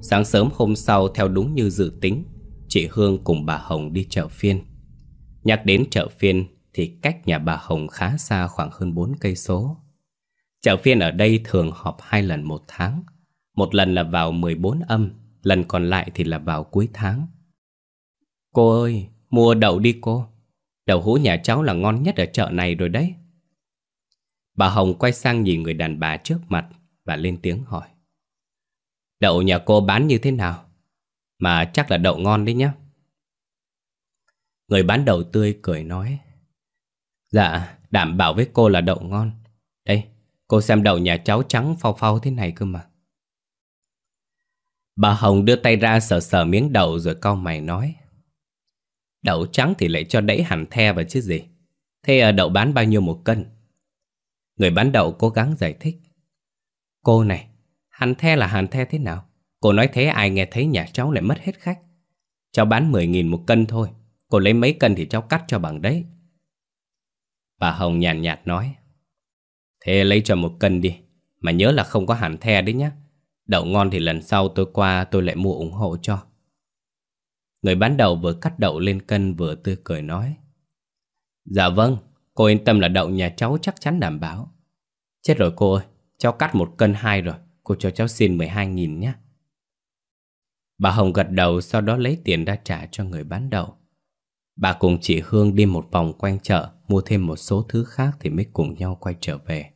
S1: Sáng sớm hôm sau theo đúng như dự tính Chị Hương cùng bà Hồng đi chợ phiên Nhắc đến chợ phiên thì cách nhà bà Hồng khá xa khoảng hơn 4 cây số. Chợ phiên ở đây thường họp hai lần một tháng. Một lần là vào 14 âm, lần còn lại thì là vào cuối tháng. Cô ơi, mua đậu đi cô. Đậu hũ nhà cháu là ngon nhất ở chợ này rồi đấy. Bà Hồng quay sang nhìn người đàn bà trước mặt và lên tiếng hỏi. Đậu nhà cô bán như thế nào? Mà chắc là đậu ngon đấy nhá. Người bán đậu tươi cười nói. Dạ, đảm bảo với cô là đậu ngon. Đây, cô xem đậu nhà cháu trắng phao phao thế này cơ mà. Bà Hồng đưa tay ra sờ sờ miếng đậu rồi cau mày nói. Đậu trắng thì lại cho đẩy hẳn the vào chứ gì. Thế ờ, đậu bán bao nhiêu một cân? Người bán đậu cố gắng giải thích. Cô này, hàn the là hàn the thế nào? Cô nói thế ai nghe thấy nhà cháu lại mất hết khách. Cháu bán 10.000 một cân thôi. Cô lấy mấy cân thì cháu cắt cho bằng đấy. Bà Hồng nhàn nhạt, nhạt nói Thế lấy cho một cân đi Mà nhớ là không có hẳn the đấy nhá Đậu ngon thì lần sau tôi qua tôi lại mua ủng hộ cho Người bán đậu vừa cắt đậu lên cân vừa tươi cười nói. Dạ vâng, cô yên tâm là đậu nhà cháu chắc chắn đảm bảo. Chết rồi cô ơi, cháu cắt một cân hai rồi Cô cho cháu xin 12.000 nhé. Bà Hồng gật đầu sau đó lấy tiền ra trả cho người bán đậu. Bà cùng chị Hương đi một vòng quanh chợ Mua thêm một số thứ khác thì mới cùng nhau quay trở về.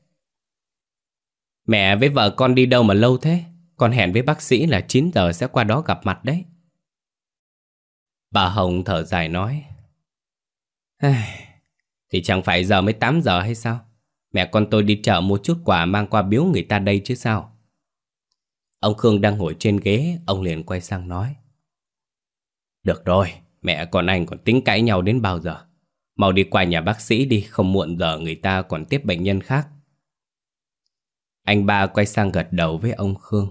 S1: Mẹ với vợ con đi đâu mà lâu thế? Con hẹn với bác sĩ là 9 giờ sẽ qua đó gặp mặt đấy. Bà Hồng thở dài nói Thì chẳng phải giờ mới 8 giờ hay sao? Mẹ con tôi đi chợ mua chút quà mang qua biếu người ta đây chứ sao? Ông Khương đang ngồi trên ghế, Ông liền quay sang nói, Được rồi, Mẹ con anh còn tính cãi nhau đến bao giờ? Mau đi qua nhà bác sĩ đi, Không muộn giờ người ta còn tiếp bệnh nhân khác. Anh ba quay sang gật đầu với ông Khương.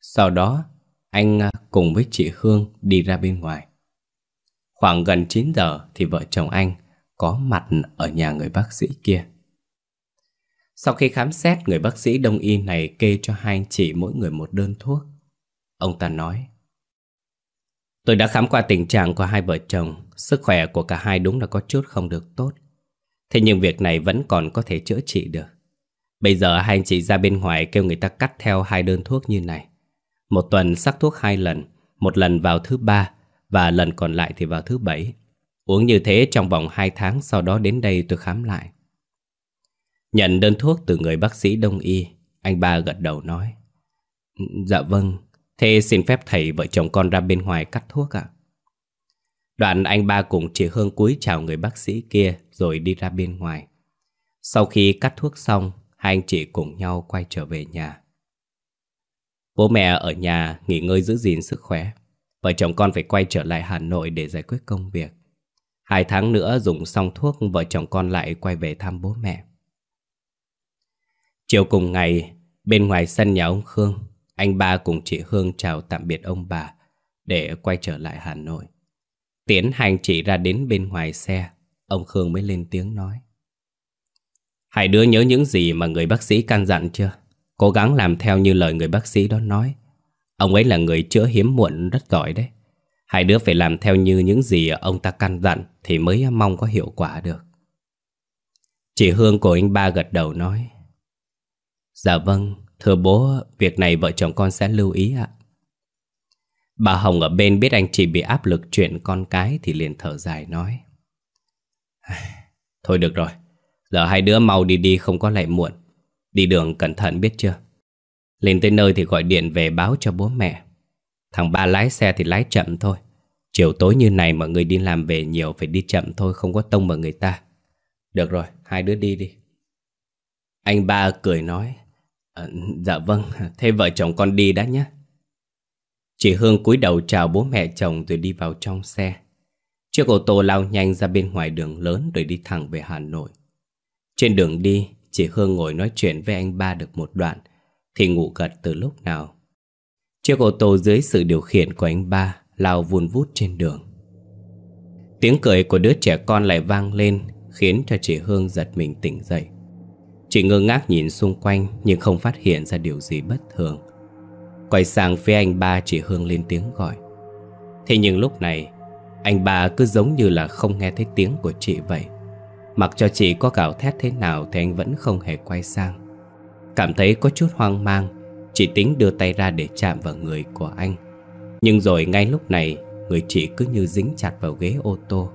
S1: Sau đó, Anh à, cùng với chị Hương đi ra bên ngoài. Khoảng gần 9 giờ Thì vợ chồng anh Có mặt ở nhà người bác sĩ kia. Sau khi khám xét, Người bác sĩ đông y này kê cho hai anh chị Mỗi người một đơn thuốc. Ông ta nói, Tôi đã khám qua tình trạng của hai vợ chồng, Sức khỏe của cả hai đúng là có chút không được tốt. Thế nhưng việc này vẫn còn có thể chữa trị được. Bây giờ hai anh chị ra bên ngoài kêu người ta cắt theo hai đơn thuốc như này. Một tuần sắc thuốc hai lần, Một lần vào thứ ba và lần còn lại thì vào thứ bảy Uống như thế trong vòng hai tháng Sau đó đến đây tôi khám lại Nhận đơn thuốc từ người bác sĩ đông y Anh ba gật đầu nói Dạ vâng Thế xin phép thầy vợ chồng con ra bên ngoài cắt thuốc ạ. Đoạn anh ba cùng chị Hương cúi chào người bác sĩ kia rồi đi ra bên ngoài. Sau khi cắt thuốc xong, hai anh chị cùng nhau quay trở về nhà. Bố mẹ ở nhà nghỉ ngơi giữ gìn sức khỏe. Vợ chồng con phải quay trở lại Hà Nội để giải quyết công việc. Hai tháng nữa dùng xong thuốc vợ chồng con lại quay về thăm bố mẹ. Chiều cùng ngày, bên ngoài sân nhà ông Khương, anh ba cùng chị Hương chào tạm biệt ông bà để quay trở lại Hà Nội. Tiến hành chị ra đến bên ngoài xe, ông Khương mới lên tiếng nói. Hai đứa nhớ những gì mà người bác sĩ can dặn chưa? Cố gắng làm theo như lời người bác sĩ đó nói. Ông ấy là người chữa hiếm muộn rất giỏi đấy. Hai đứa phải làm theo như những gì ông ta căn dặn thì mới mong có hiệu quả được. Chị Hương của anh ba gật đầu nói. Dạ vâng, Thưa bố, việc này vợ chồng con sẽ lưu ý ạ. Bà Hồng ở bên biết anh chị bị áp lực chuyện con cái thì liền thở dài nói. Thôi được rồi Giờ hai đứa mau đi đi không có lại muộn Đi đường cẩn thận biết chưa lên tới nơi thì gọi điện về báo cho bố mẹ. Thằng ba lái xe thì lái chậm thôi. Chiều tối như này mọi người đi làm về nhiều Phải đi chậm thôi không có tông vào người ta. Được rồi hai đứa đi đi. Anh ba cười nói à, Dạ vâng Thế vợ chồng con đi đã nhé. Chị Hương cúi đầu chào bố mẹ chồng rồi đi vào trong xe. Chiếc ô tô lao nhanh ra bên ngoài đường lớn rồi đi thẳng về Hà Nội. Trên đường đi, chị Hương ngồi nói chuyện với anh ba được một đoạn, thì ngủ gật từ lúc nào. Chiếc ô tô dưới sự điều khiển của anh ba lao vun vút trên đường. Tiếng cười của đứa trẻ con lại vang lên, khiến cho chị Hương giật mình tỉnh dậy. Chị ngơ ngác nhìn xung quanh nhưng không phát hiện ra điều gì bất thường. Quay sang phía anh ba chị Hương lên tiếng gọi. Thế nhưng lúc này anh ba cứ giống như là không nghe thấy tiếng của chị vậy Mặc cho chị có gào thét thế nào Thì anh vẫn không hề quay sang Cảm thấy có chút hoang mang Chị tính đưa tay ra để chạm vào người của anh. Nhưng rồi ngay lúc này, Người chị cứ như dính chặt vào ghế ô tô.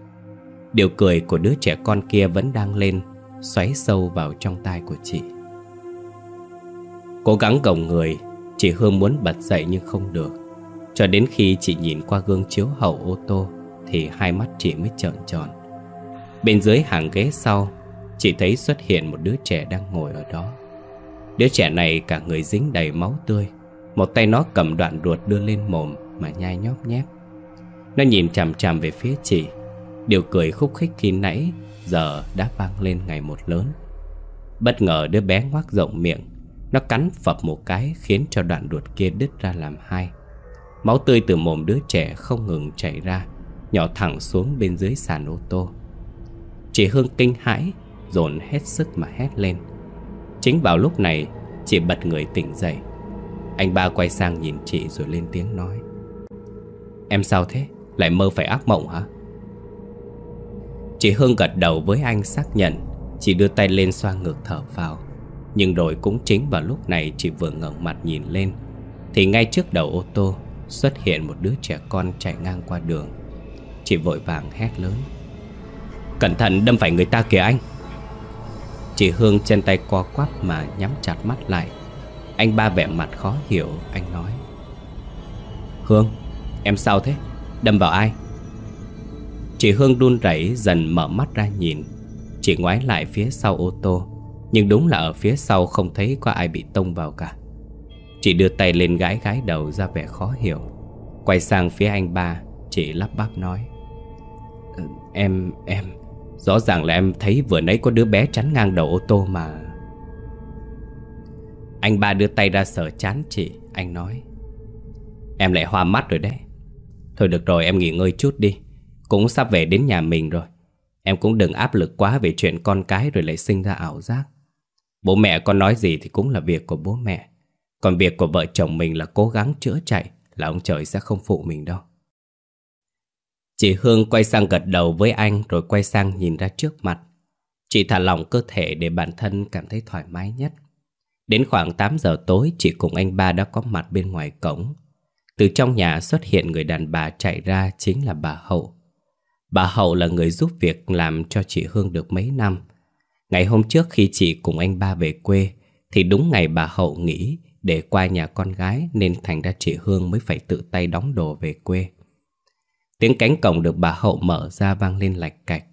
S1: Điều cười của đứa trẻ con kia vẫn đang lên, Xoáy sâu vào trong tai của chị. Cố gắng gồng người, Chị Hương muốn bật dậy nhưng không được. Cho đến khi chị nhìn qua gương chiếu hậu ô tô, thì hai mắt chị mới trợn tròn. Bên dưới hàng ghế sau, Chị thấy xuất hiện một đứa trẻ đang ngồi ở đó. Đứa trẻ này cả người dính đầy máu tươi. Một tay nó cầm đoạn ruột đưa lên mồm Mà nhai nhóp nhép. Nó nhìn chằm chằm về phía chị. Điều cười khúc khích khi nãy Giờ đã vang lên ngày một lớn. Bất ngờ đứa bé ngoác rộng miệng. Nó cắn phập một cái Khiến cho đoạn ruột kia đứt ra làm hai. Máu tươi từ mồm đứa trẻ không ngừng chảy ra, Nhỏ thẳng xuống bên dưới sàn ô tô. Chị Hương kinh hãi, Dồn hết sức mà hét lên. Chính vào lúc này, Chị bật người tỉnh dậy. Anh ba quay sang nhìn chị rồi lên tiếng nói. Em sao thế? Lại mơ phải ác mộng hả? Chị Hương gật đầu với anh xác nhận. Chị đưa tay lên xoa ngược thở vào. Nhưng rồi cũng chính vào lúc này Chị vừa ngẩng mặt nhìn lên, Thì ngay trước đầu ô tô Xuất hiện một đứa trẻ con chạy ngang qua đường. Chị vội vàng hét lớn. Cẩn thận, đâm phải người ta kìa anh. Chị Hương chân tay co quắp mà nhắm chặt mắt lại. Anh ba vẻ mặt khó hiểu Anh nói. Hương Em sao thế? Đâm vào ai? Chị Hương đun rẩy dần mở mắt ra nhìn. Chị ngoái lại phía sau ô tô Nhưng đúng là ở phía sau không thấy có ai bị tông vào cả. Chị đưa tay lên gái gái đầu ra vẻ khó hiểu. Quay sang phía anh ba Chị lắp bắp nói. Ờ, em, em Rõ ràng là em thấy vừa nãy có đứa bé chắn ngang đầu ô tô mà. Anh ba đưa tay ra sờ chán chị. Anh nói, Em lại hoa mắt rồi đấy. Thôi được rồi, em nghỉ ngơi chút đi. Cũng sắp về đến nhà mình rồi. Em cũng đừng áp lực quá về chuyện con cái rồi lại sinh ra ảo giác. Bố mẹ con nói gì thì cũng là việc của bố mẹ. Còn việc của vợ chồng mình là cố gắng chữa chạy Là ông trời sẽ không phụ mình đâu. Chị Hương quay sang gật đầu với anh rồi quay sang nhìn ra trước mặt. Chị thả lỏng cơ thể để bản thân cảm thấy thoải mái nhất. Đến khoảng 8 giờ tối, chị cùng anh ba đã có mặt bên ngoài cổng. Từ trong nhà xuất hiện người đàn bà chạy ra chính là bà Hậu. Bà Hậu là người giúp việc làm cho chị Hương được mấy năm. Ngày hôm trước khi chị cùng anh ba về quê, thì đúng ngày bà Hậu nghỉ để qua nhà con gái nên thành ra chị Hương mới phải tự tay đóng đồ về quê. Tiếng cánh cổng được bà Hậu mở ra vang lên lạch cạch.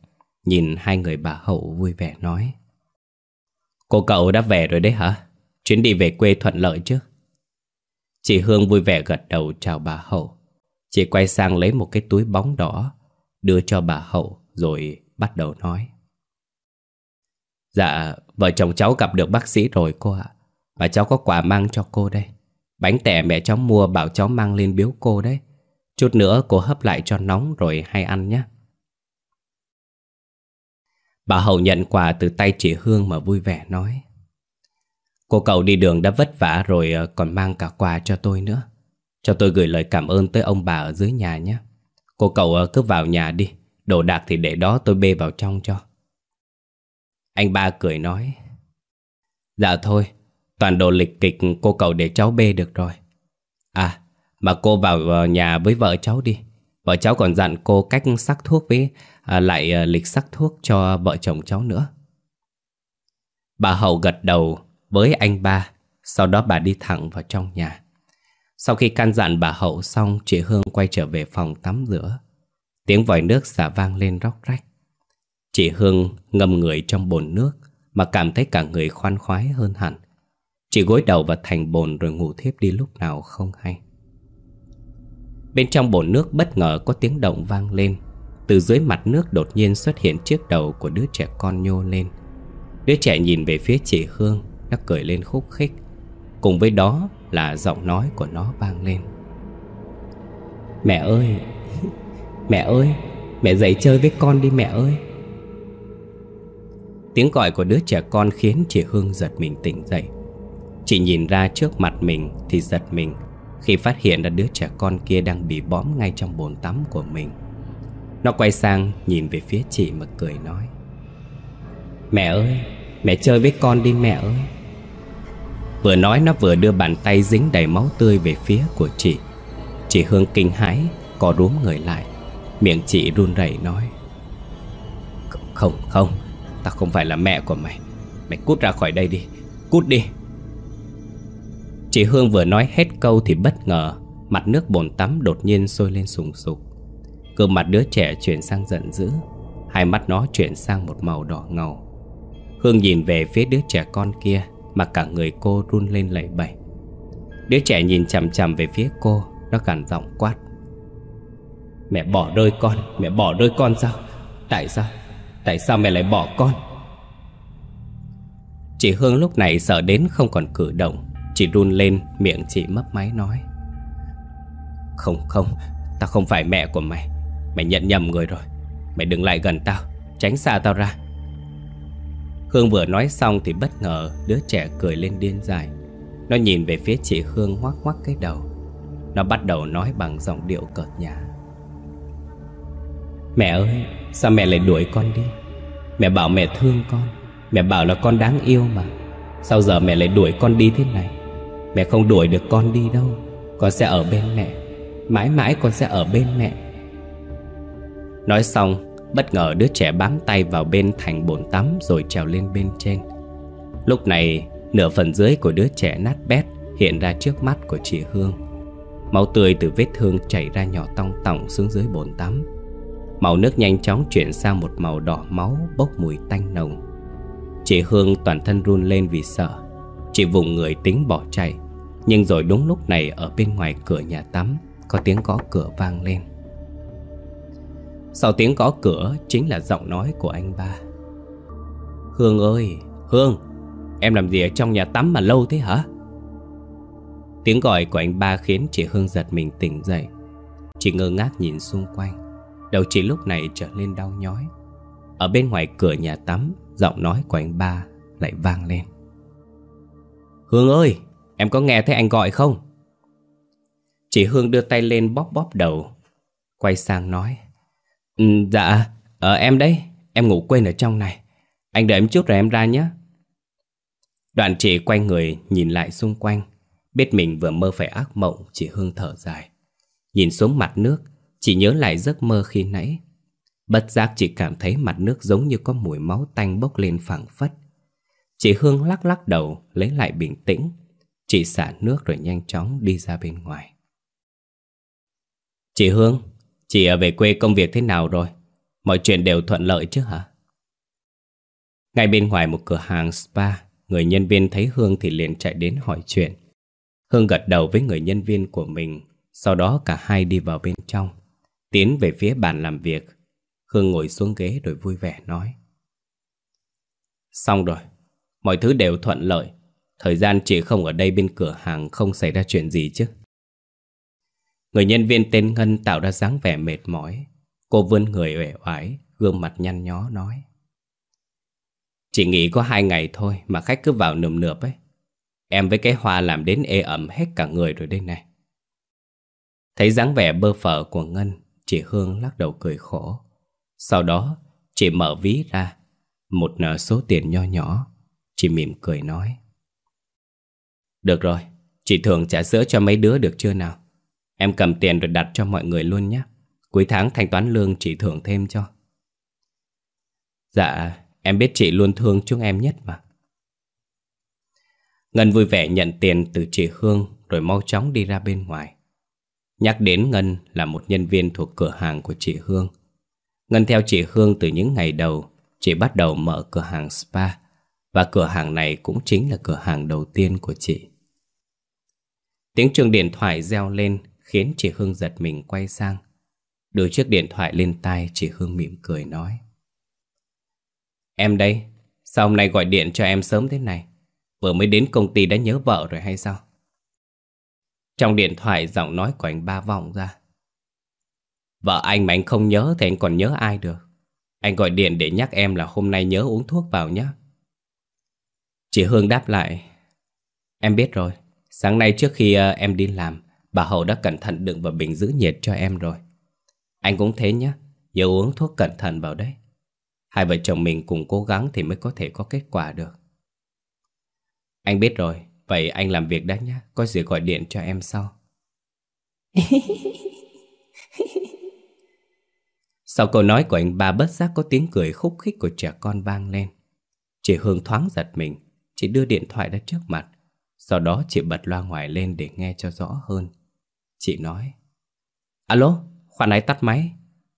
S1: Nhìn hai người bà Hậu vui vẻ nói. Cô cậu đã về rồi đấy hả? Chuyến đi về quê thuận lợi chứ? Chị Hương vui vẻ gật đầu chào bà Hậu. Chị quay sang lấy một cái túi bóng đỏ Đưa cho bà Hậu rồi bắt đầu nói. Dạ, vợ chồng cháu gặp được bác sĩ rồi cô ạ. Và cháu có quà mang cho cô đây. Bánh tẻ mẹ cháu mua bảo cháu mang lên biếu cô đấy. Chút nữa cô hấp lại cho nóng rồi hay ăn nhé. Bà Hậu nhận quà từ tay chị Hương mà vui vẻ nói. Cô cậu đi đường đã vất vả rồi ờ, còn mang cả quà cho tôi nữa. Cho tôi gửi lời cảm ơn tới ông bà ở dưới nhà nhé. Cô cậu ờ, cứ vào nhà đi, đồ đạc thì để đó tôi bê vào trong cho. Anh ba cười nói. Dạ thôi, toàn đồ lịch kịch cô cậu để cháu bê được rồi. À, mà cô vào ờ, nhà với vợ cháu đi Vợ cháu còn dặn cô cách sắc thuốc với à, lại à, lịch sắc thuốc cho vợ chồng cháu nữa. Bà Hậu gật đầu với anh ba, sau đó bà đi thẳng vào trong nhà. Sau khi can dặn bà Hậu xong, chị Hương quay trở về phòng tắm rửa. Tiếng vòi nước xả vang lên róc rách. Chị Hương ngâm người trong bồn nước mà cảm thấy cả người khoan khoái hơn hẳn. Chị gối đầu vào thành bồn rồi ngủ thiếp đi lúc nào không hay. Bên trong bồn nước bất ngờ có tiếng động vang lên. Từ dưới mặt nước đột nhiên xuất hiện chiếc đầu của đứa trẻ con nhô lên. Đứa trẻ nhìn về phía chị Hương, nó cười lên khúc khích. Cùng với đó là giọng nói của nó vang lên. Mẹ ơi, <laughs> mẹ ơi, mẹ dậy chơi với con đi mẹ ơi. Tiếng gọi của đứa trẻ con khiến chị Hương giật mình tỉnh dậy. Chị nhìn ra trước mặt mình thì giật mình khi phát hiện ra đứa trẻ con kia đang bị bóm ngay trong bồn tắm của mình. Nó quay sang nhìn về phía chị mà cười nói Mẹ ơi, mẹ chơi với con đi mẹ ơi. Vừa nói nó vừa đưa bàn tay dính đầy máu tươi về phía của chị. Chị Hương kinh hãi, co rúm người lại. Miệng chị run rẩy nói Không, không, ta không phải là mẹ của mày. Mày cút ra khỏi đây đi, cút đi. Chị Hương vừa nói hết câu thì bất ngờ, Mặt nước bồn tắm đột nhiên sôi lên sùng sục. Gương mặt đứa trẻ chuyển sang giận dữ, Hai mắt nó chuyển sang một màu đỏ ngầu. Hương nhìn về phía đứa trẻ con kia Mà cả người cô run lên lẩy bẩy. Đứa trẻ nhìn chằm chằm về phía cô, Nó gằn giọng quát. Mẹ bỏ rơi con, Mẹ bỏ rơi con sao Tại sao? Tại sao mẹ lại bỏ con? Chị Hương lúc này sợ đến không còn cử động. Chị run lên, miệng chị mấp máy nói. Không không, Tao không phải mẹ của mày. Mày nhận nhầm người rồi. Mày đừng lại gần tao, Tránh xa tao ra. Hương vừa nói xong thì bất ngờ Đứa trẻ cười lên điên dài Nó nhìn về phía chị Hương hoắc hoắc cái đầu. Nó bắt đầu nói bằng giọng điệu cợt nhả. Mẹ ơi, Sao mẹ lại đuổi con đi? Mẹ bảo mẹ thương con. Mẹ bảo là con đáng yêu mà. Sao giờ mẹ lại đuổi con đi thế này? Mẹ không đuổi được con đi đâu. Con sẽ ở bên mẹ. Mãi mãi con sẽ ở bên mẹ. Nói xong, Bất ngờ đứa trẻ bám tay vào bên thành bồn tắm Rồi trèo lên bên trên. Lúc này, Nửa phần dưới của đứa trẻ nát bét Hiện ra trước mắt của chị Hương. Máu tươi từ vết thương chảy ra nhỏ tong tỏng xuống dưới bồn tắm. Màu nước nhanh chóng chuyển sang một màu đỏ máu bốc mùi tanh nồng. Chị Hương toàn thân run lên vì sợ. Chị vùng người tính bỏ chạy. Nhưng rồi đúng lúc này ở bên ngoài cửa nhà tắm Có tiếng gõ cửa vang lên. Sau tiếng gõ cửa chính là giọng nói của anh ba. Hương ơi, Hương Em làm gì ở trong nhà tắm mà lâu thế hả? Tiếng gọi của anh ba khiến chị Hương giật mình tỉnh dậy. Chị ngơ ngác nhìn xung quanh. Đầu chị lúc này trở lên đau nhói. Ở bên ngoài cửa nhà tắm Giọng nói của anh ba lại vang lên. Hương ơi, em có nghe thấy anh gọi không? Chị Hương đưa tay lên bóp bóp đầu Quay sang nói. Ừ, Dạ, ở em đấy Em ngủ quên ở trong này. Anh đợi em chút rồi em ra nhé. Đoạn chị quay người nhìn lại xung quanh Biết mình vừa mơ phải ác mộng Chị Hương thở dài. Nhìn xuống mặt nước Chị nhớ lại giấc mơ khi nãy. Bất giác chị cảm thấy mặt nước giống như có mùi máu tanh bốc lên phẳng phất. Chị Hương lắc lắc đầu lấy lại bình tĩnh. Chị xả nước rồi nhanh chóng đi ra bên ngoài. Chị Hương, chị ở về quê công việc thế nào rồi? Mọi chuyện đều thuận lợi chứ hả? Ngay bên ngoài một cửa hàng spa Người nhân viên thấy Hương thì liền chạy đến hỏi chuyện. Hương gật đầu với người nhân viên của mình Sau đó cả hai đi vào bên trong Tiến về phía bàn làm việc. Hương ngồi xuống ghế rồi vui vẻ nói. Xong rồi Mọi thứ đều thuận lợi. Thời gian chị không ở đây bên cửa hàng Không xảy ra chuyện gì chứ? Người nhân viên tên Ngân tạo ra dáng vẻ mệt mỏi. Cô vươn người uể oải, Gương mặt nhăn nhó nói. Chị nghĩ có hai ngày thôi Mà khách cứ vào nườm nượp ấy. Em với cái hoa làm đến ê ẩm hết cả người rồi đây này. Thấy dáng vẻ bơ phở của Ngân, Chị Hương lắc đầu cười khổ. Sau đó, chị mở ví ra, Một số tiền nho nhỏ. Chị mỉm cười nói. Được rồi, Chị thường trả sữa cho mấy đứa được chưa nào? Em cầm tiền rồi đặt cho mọi người luôn nhé. Cuối tháng thanh toán lương chị thưởng thêm cho. Dạ Em biết chị luôn thương chúng em nhất mà. Ngân vui vẻ nhận tiền từ chị Hương Rồi mau chóng đi ra bên ngoài. Nhắc đến Ngân là một nhân viên thuộc cửa hàng của chị Hương. Ngân theo chị Hương từ những ngày đầu, Chị bắt đầu mở cửa hàng spa. Và cửa hàng này cũng chính là cửa hàng đầu tiên của chị. Tiếng chuông điện thoại reo lên Khiến chị Hương giật mình quay sang. Đưa chiếc điện thoại lên tay Chị Hương mỉm cười nói. Em đây, Sao hôm nay gọi điện cho em sớm thế này? Vừa mới đến công ty đã nhớ vợ rồi hay sao? Trong điện thoại giọng nói của anh ba vọng ra. Vợ anh mà anh không nhớ thì anh còn nhớ ai được? Anh gọi điện để nhắc em là hôm nay nhớ uống thuốc vào nhé Chị Hương đáp lại, Em biết rồi. Sáng nay trước khi ờ, em đi làm, Bà Hậu đã cẩn thận đựng vào bình giữ nhiệt cho em rồi. Anh cũng thế nhé Nhớ uống thuốc cẩn thận vào đấy. Hai vợ chồng mình cùng cố gắng thì mới có thể có kết quả được. Anh biết rồi, Vậy anh làm việc đã nhé Có gì gọi điện cho em sau. <laughs> Sau câu nói của anh ba bất giác có tiếng cười khúc khích của trẻ con vang lên. Chị Hương thoáng giật mình. Chị đưa điện thoại ra trước mặt. Sau đó chị bật loa ngoài lên để nghe cho rõ hơn. Chị nói Alo, khoan ấy tắt máy.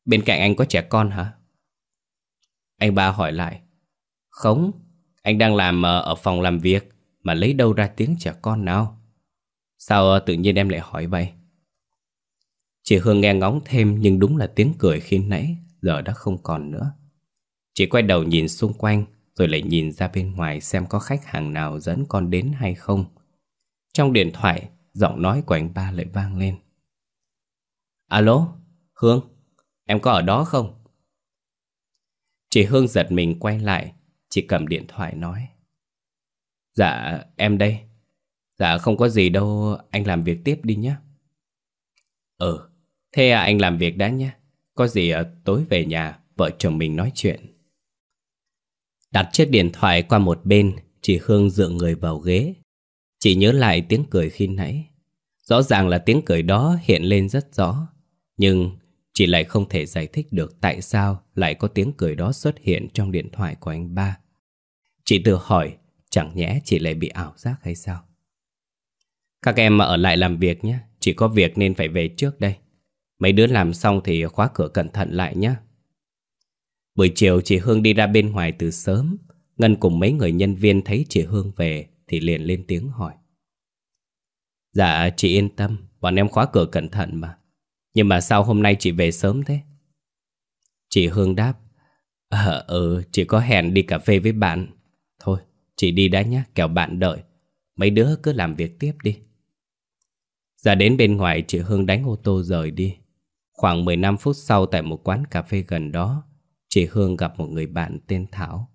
S1: Bên cạnh anh có trẻ con hả? Anh ba hỏi lại Không, anh đang làm ờ, ở phòng làm việc Mà lấy đâu ra tiếng trẻ con nào? Sao ờ, tự nhiên em lại hỏi vậy? Chị Hương nghe ngóng thêm Nhưng đúng là tiếng cười khi nãy Giờ đã không còn nữa. Chị quay đầu nhìn xung quanh rồi lại nhìn ra bên ngoài xem có khách hàng nào dẫn con đến hay không. Trong điện thoại Giọng nói của anh ba lại vang lên. Alo, Hương, em có ở đó không? Chị Hương giật mình quay lại Chị cầm điện thoại nói. Dạ em đây. Dạ không có gì đâu Anh làm việc tiếp đi nhé. Ừ Thế à, anh làm việc đã nhé. Có gì à, tối về nhà Vợ chồng mình nói chuyện. Đặt chiếc điện thoại qua một bên Chị Hương dựa người vào ghế Chị nhớ lại tiếng cười khi nãy Rõ ràng là tiếng cười đó hiện lên rất rõ Nhưng Chị lại không thể giải thích được tại sao lại có tiếng cười đó xuất hiện trong điện thoại của anh ba. Chị tự hỏi, chẳng nhẽ chị lại bị ảo giác hay sao? Các em mà ở lại làm việc nhé, chị có việc nên phải về trước đây. Mấy đứa làm xong thì khóa cửa cẩn thận lại nhé. Buổi chiều chị Hương đi ra bên ngoài từ sớm. Ngân cùng mấy người nhân viên thấy chị Hương về thì liền lên tiếng hỏi. Dạ chị yên tâm, bọn em khóa cửa cẩn thận mà. Nhưng mà sao hôm nay chị về sớm thế? Chị Hương đáp Ờ, ừ, chị có hẹn đi cà phê với bạn Thôi, chị đi đã nhé, kẻo bạn đợi Mấy đứa cứ làm việc tiếp đi Ra đến bên ngoài chị Hương đánh ô tô rời đi Khoảng 15 phút sau tại một quán cà phê gần đó Chị Hương gặp một người bạn tên Thảo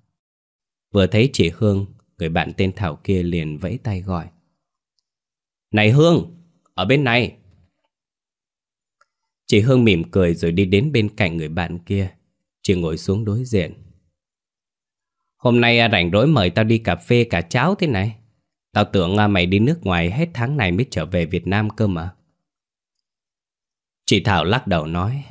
S1: Vừa thấy chị Hương Người bạn tên Thảo kia liền vẫy tay gọi Này Hương, ở bên này Chị Hương mỉm cười rồi đi đến bên cạnh người bạn kia. Chị ngồi xuống đối diện. Hôm nay à, rảnh rỗi mời tao đi cà phê cả cháo thế này. Tao tưởng à, mày đi nước ngoài hết tháng này mới trở về Việt Nam cơ mà. Chị Thảo lắc đầu nói.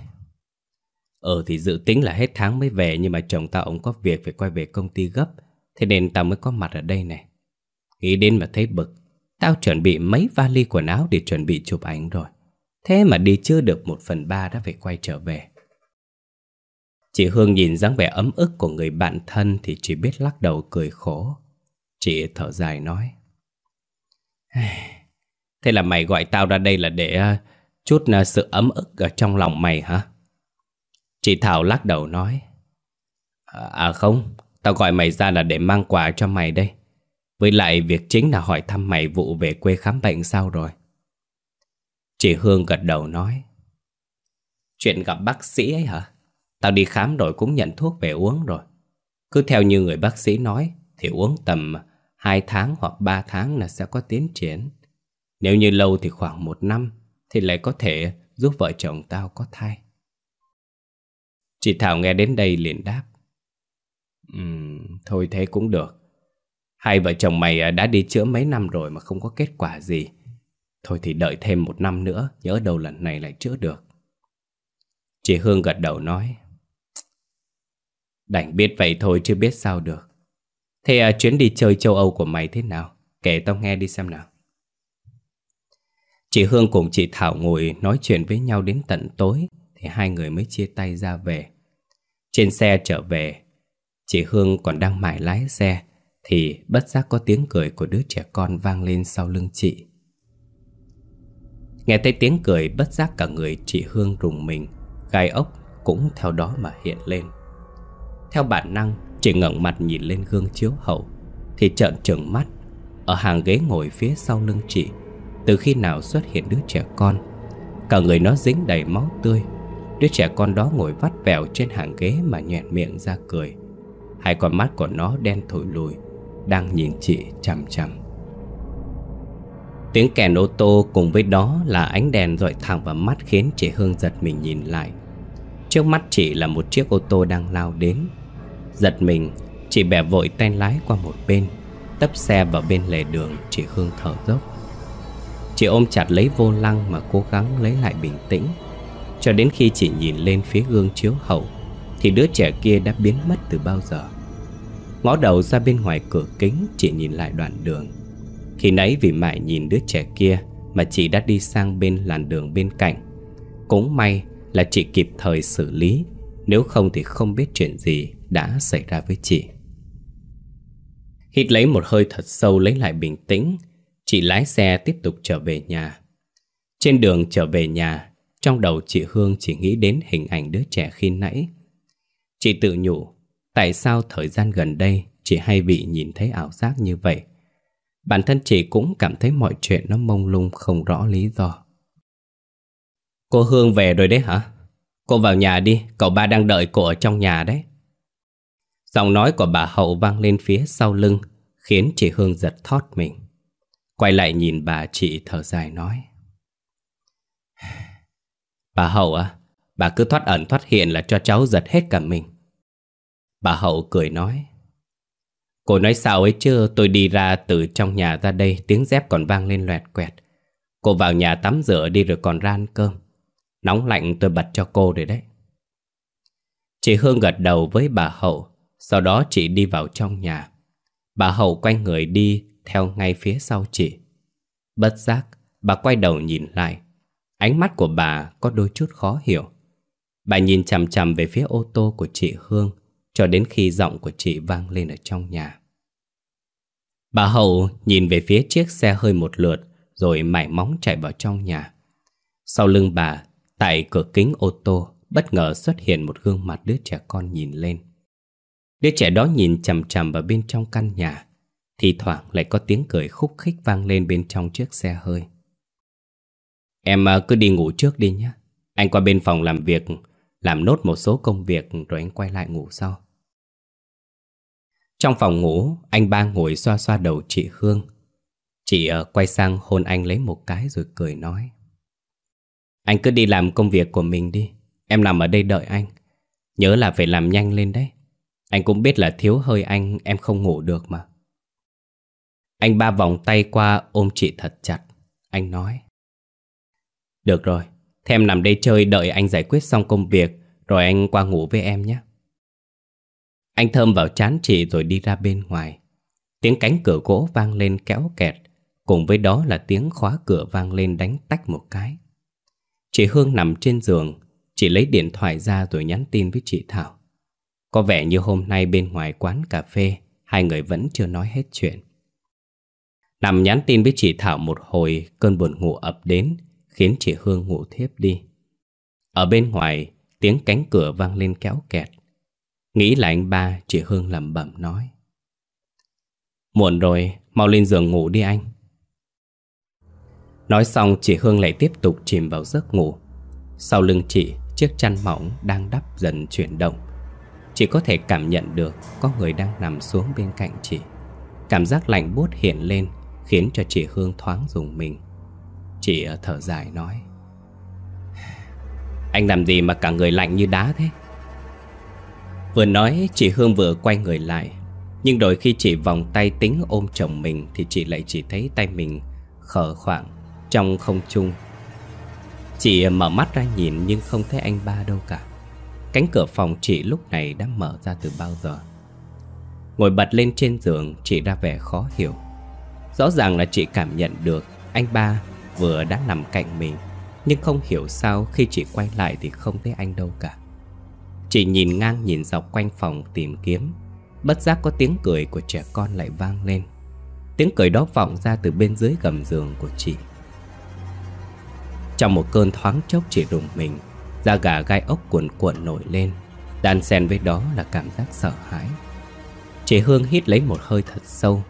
S1: Ờ thì dự tính là hết tháng mới về, nhưng mà chồng tao ông có việc phải quay về công ty gấp. Thế nên tao mới có mặt ở đây này. Nghĩ đến mà thấy bực. Tao chuẩn bị mấy vali quần áo để chuẩn bị chụp ảnh rồi. Thế mà đi chưa được một phần ba đã phải quay trở về Chị Hương nhìn dáng vẻ ấm ức của người bạn thân Thì chỉ biết lắc đầu cười khổ Chị thở dài nói <sighs> Thế là mày gọi tao ra đây là để à, chút à, sự ấm ức ở trong lòng mày hả? Chị Thảo lắc đầu nói À, à không, tao gọi mày ra là để mang quà cho mày đây. Với lại việc chính là hỏi thăm mày vụ về quê khám bệnh sao rồi. Chị Hương gật đầu nói Chuyện gặp bác sĩ ấy hả? Tao đi khám rồi cũng nhận thuốc về uống rồi. Cứ theo như người bác sĩ nói Thì uống tầm 2 tháng hoặc 3 tháng là sẽ có tiến triển. Nếu như lâu thì khoảng một năm Thì lại có thể giúp vợ chồng tao có thai. Chị Thảo nghe đến đây liền đáp. Um, Thôi thế cũng được. Hai vợ chồng mày à, đã đi chữa mấy năm rồi mà không có kết quả gì. Thôi thì đợi thêm một năm nữa Nhớ đâu lần này lại chữa được. Chị Hương gật đầu nói. Đành biết vậy thôi chứ biết sao được. Thế à, chuyến đi chơi châu Âu của mày thế nào? Kể tao nghe đi xem nào. Chị Hương cùng chị Thảo ngồi nói chuyện với nhau đến tận tối Thì hai người mới chia tay ra về. Trên xe trở về, Chị Hương còn đang mải lái xe Thì bất giác có tiếng cười của đứa trẻ con vang lên sau lưng chị. Nghe thấy tiếng cười, bất giác cả người chị Hương rùng mình, Gai ốc cũng theo đó mà hiện lên. Theo bản năng, Chị ngẩng mặt nhìn lên gương chiếu hậu Thì trợn trừng mắt. Ở hàng ghế ngồi phía sau lưng chị, Từ khi nào xuất hiện đứa trẻ con, Cả người nó dính đầy máu tươi. Đứa trẻ con đó ngồi vắt vẻo trên hàng ghế mà nhoẹn miệng ra cười. Hai con mắt của nó đen thổi lùi, Đang nhìn chị chằm chằm. Tiếng kèn ô tô cùng với đó là ánh đèn dọi thẳng vào mắt khiến chị Hương giật mình nhìn lại. Trước mắt chị là một chiếc ô tô đang lao đến. Giật mình, Chị bẻ vội tay lái qua một bên, Tấp xe vào bên lề đường, Chị Hương thở dốc. Chị ôm chặt lấy vô lăng mà cố gắng lấy lại bình tĩnh. Cho đến khi chị nhìn lên phía gương chiếu hậu, Thì đứa trẻ kia đã biến mất từ bao giờ. Ngó đầu ra bên ngoài cửa kính, Chị nhìn lại đoạn đường. Khi nãy vì mãi nhìn đứa trẻ kia Mà chị đã đi sang bên làn đường bên cạnh. Cũng may là chị kịp thời xử lý, Nếu không thì không biết chuyện gì đã xảy ra với chị. Hít lấy một hơi thật sâu lấy lại bình tĩnh, Chị lái xe tiếp tục trở về nhà. Trên đường trở về nhà trong đầu chị Hương chỉ nghĩ đến hình ảnh đứa trẻ khi nãy. Chị tự nhủ Tại sao thời gian gần đây Chị hay bị nhìn thấy ảo giác như vậy? Bản thân chị cũng cảm thấy mọi chuyện nó mông lung không rõ lý do. Cô Hương về rồi đấy hả? Cô vào nhà đi, cậu ba đang đợi cô ở trong nhà đấy. Giọng nói của bà Hậu vang lên phía sau lưng Khiến chị Hương giật thót mình. Quay lại nhìn bà chị thở dài nói. Bà Hậu à Bà cứ thoát ẩn thoát hiện là cho cháu giật hết cả mình. Bà Hậu cười nói, Cô nói sao ấy chứ? Tôi đi ra từ trong nhà ra đây, Tiếng dép còn vang lên loẹt quẹt. Cô vào nhà tắm rửa đi rồi còn ra ăn cơm. Nóng lạnh tôi bật cho cô rồi đấy. Chị Hương gật đầu với bà Hậu, Sau đó chị đi vào trong nhà. Bà Hậu quay người đi Theo ngay phía sau chị. Bất giác, Bà quay đầu nhìn lại Ánh mắt của bà có đôi chút khó hiểu. Bà nhìn chằm chằm về phía ô tô của chị Hương Cho đến khi giọng của chị vang lên ở trong nhà. Bà Hậu nhìn về phía chiếc xe hơi một lượt Rồi mải móng chạy vào trong nhà. Sau lưng bà, Tại cửa kính ô tô, Bất ngờ xuất hiện một gương mặt đứa trẻ con nhìn lên. Đứa trẻ đó nhìn chằm chằm vào bên trong căn nhà Thì thoảng lại có tiếng cười khúc khích vang lên bên trong chiếc xe hơi. Em à, cứ đi ngủ trước đi nhé. Anh qua bên phòng làm việc, Làm nốt một số công việc, Rồi anh quay lại ngủ sau. Trong phòng ngủ, Anh ba ngồi xoa xoa đầu chị Hương. Chị à, quay sang hôn anh lấy một cái rồi cười nói. Anh cứ đi làm công việc của mình đi. Em nằm ở đây đợi anh. Nhớ là phải làm nhanh lên đấy. Anh cũng biết là thiếu hơi anh, Em không ngủ được mà. Anh ba vòng tay qua ôm chị thật chặt. Anh nói. Được rồi, thêm nằm đây chơi, đợi anh giải quyết xong công việc, Rồi anh qua ngủ với em nhé. Anh thơm vào chán chị rồi đi ra bên ngoài. Tiếng cánh cửa gỗ vang lên kéo kẹt, Cùng với đó là tiếng khóa cửa vang lên đánh tách một cái. Chị Hương nằm trên giường, Chị lấy điện thoại ra rồi nhắn tin với chị Thảo. Có vẻ như hôm nay bên ngoài quán cà phê, Hai người vẫn chưa nói hết chuyện. Nằm nhắn tin với chị Thảo một hồi, Cơn buồn ngủ ập đến. Khiến chị Hương ngủ thiếp đi. Ở bên ngoài, Tiếng cánh cửa vang lên kéo kẹt. Nghĩ là anh ba, Chị Hương lẩm bẩm nói. Muộn rồi, Mau lên giường ngủ đi anh. Nói xong, chị Hương lại tiếp tục chìm vào giấc ngủ. Sau lưng chị, Chiếc chăn mỏng đang đắp dần chuyển động. Chị có thể cảm nhận được Có người đang nằm xuống bên cạnh chị. Cảm giác lạnh buốt hiện lên, Khiến cho chị Hương thoáng dùng mình. Chị ờ, thở dài nói. Anh làm gì mà cả người lạnh như đá thế? Vừa nói, chị Hương vừa quay người lại. Nhưng đôi khi chị vòng tay tính ôm chồng mình Thì chị lại chỉ thấy tay mình khở khoảng trong không trung. Chị ờ, mở mắt ra nhìn nhưng không thấy anh ba đâu cả. Cánh cửa phòng chị lúc này đã mở ra từ bao giờ? Ngồi bật lên trên giường, Chị ra vẻ khó hiểu. Rõ ràng là chị cảm nhận được Anh ba vừa đã nằm cạnh mình, Nhưng không hiểu sao khi chị quay lại Thì không thấy anh đâu cả. Chị nhìn ngang nhìn dọc quanh phòng tìm kiếm, Bất giác có tiếng cười của trẻ con lại vang lên. Tiếng cười đó vọng ra từ bên dưới gầm giường của chị. Trong một cơn thoáng chốc chị rùng mình, Da gà gai ốc cuộn cuộn nổi lên, Đan xen với đó là cảm giác sợ hãi. Chị Hương hít lấy một hơi thật sâu,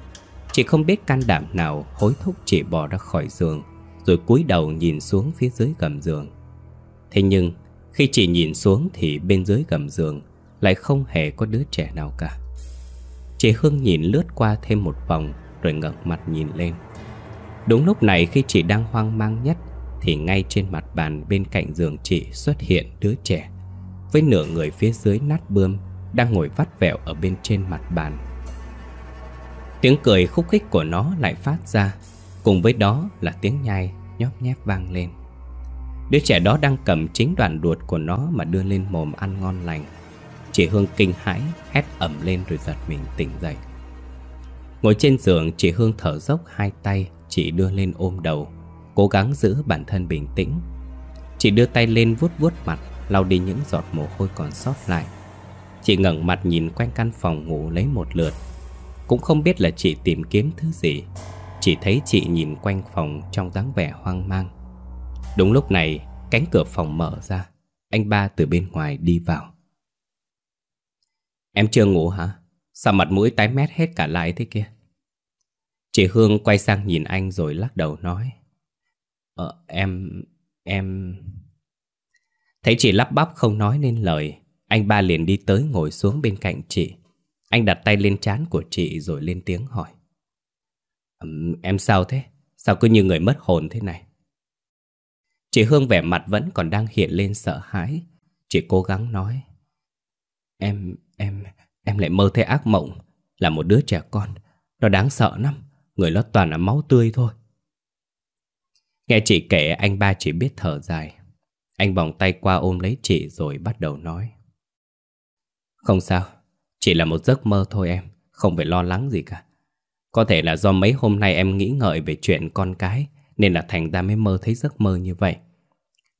S1: Chị không biết can đảm nào hối thúc chị bỏ ra khỏi giường. Rồi cúi đầu nhìn xuống phía dưới gầm giường. Thế nhưng, khi chị nhìn xuống thì bên dưới gầm giường Lại không hề có đứa trẻ nào cả. Chị Hương nhìn lướt qua thêm một vòng Rồi ngẩng mặt nhìn lên. Đúng lúc này khi chị đang hoang mang nhất Thì ngay trên mặt bàn bên cạnh giường chị xuất hiện đứa trẻ Với nửa người phía dưới nát bươm Đang ngồi vắt vẹo ở bên trên mặt bàn. Tiếng cười khúc khích của nó lại phát ra Cùng với đó là tiếng nhai nhóp nhép vang lên. Đứa trẻ đó đang cầm chính đoạn ruột của nó mà đưa lên mồm ăn ngon lành. Chị Hương kinh hãi hét ẩm lên rồi giật mình tỉnh dậy. Ngồi trên giường chị Hương thở dốc hai tay Chị đưa lên ôm đầu, Cố gắng giữ bản thân bình tĩnh. Chị đưa tay lên vuốt vuốt mặt, lau đi những giọt mồ hôi còn sót lại. Chị ngẩng mặt nhìn quanh căn phòng ngủ lấy một lượt. Cũng không biết là chị tìm kiếm thứ gì. Chỉ thấy chị nhìn quanh phòng trong dáng vẻ hoang mang. Đúng lúc này, cánh cửa phòng mở ra. Anh ba từ bên ngoài đi vào. Em chưa ngủ hả? Sao mặt mũi tái mét hết cả lại thế kia? Chị Hương quay sang nhìn anh rồi lắc đầu nói. Ờ em... em... Thấy chị lắp bắp không nói nên lời, Anh ba liền đi tới ngồi xuống bên cạnh chị. Anh đặt tay lên trán của chị rồi lên tiếng hỏi. Em sao thế? Sao cứ như người mất hồn thế này? Chị Hương vẻ mặt vẫn còn đang hiện lên sợ hãi. Chị cố gắng nói Em, em, em lại mơ thấy ác mộng. Là một đứa trẻ con Nó đáng sợ lắm. Người nó toàn là máu tươi thôi. Nghe chị kể anh ba chỉ biết thở dài. Anh vòng tay qua ôm lấy chị rồi bắt đầu nói Không sao Chỉ là một giấc mơ thôi em Không phải lo lắng gì cả. Có thể là do mấy hôm nay em nghĩ ngợi về chuyện con cái, Nên là thành ra mới mơ thấy giấc mơ như vậy.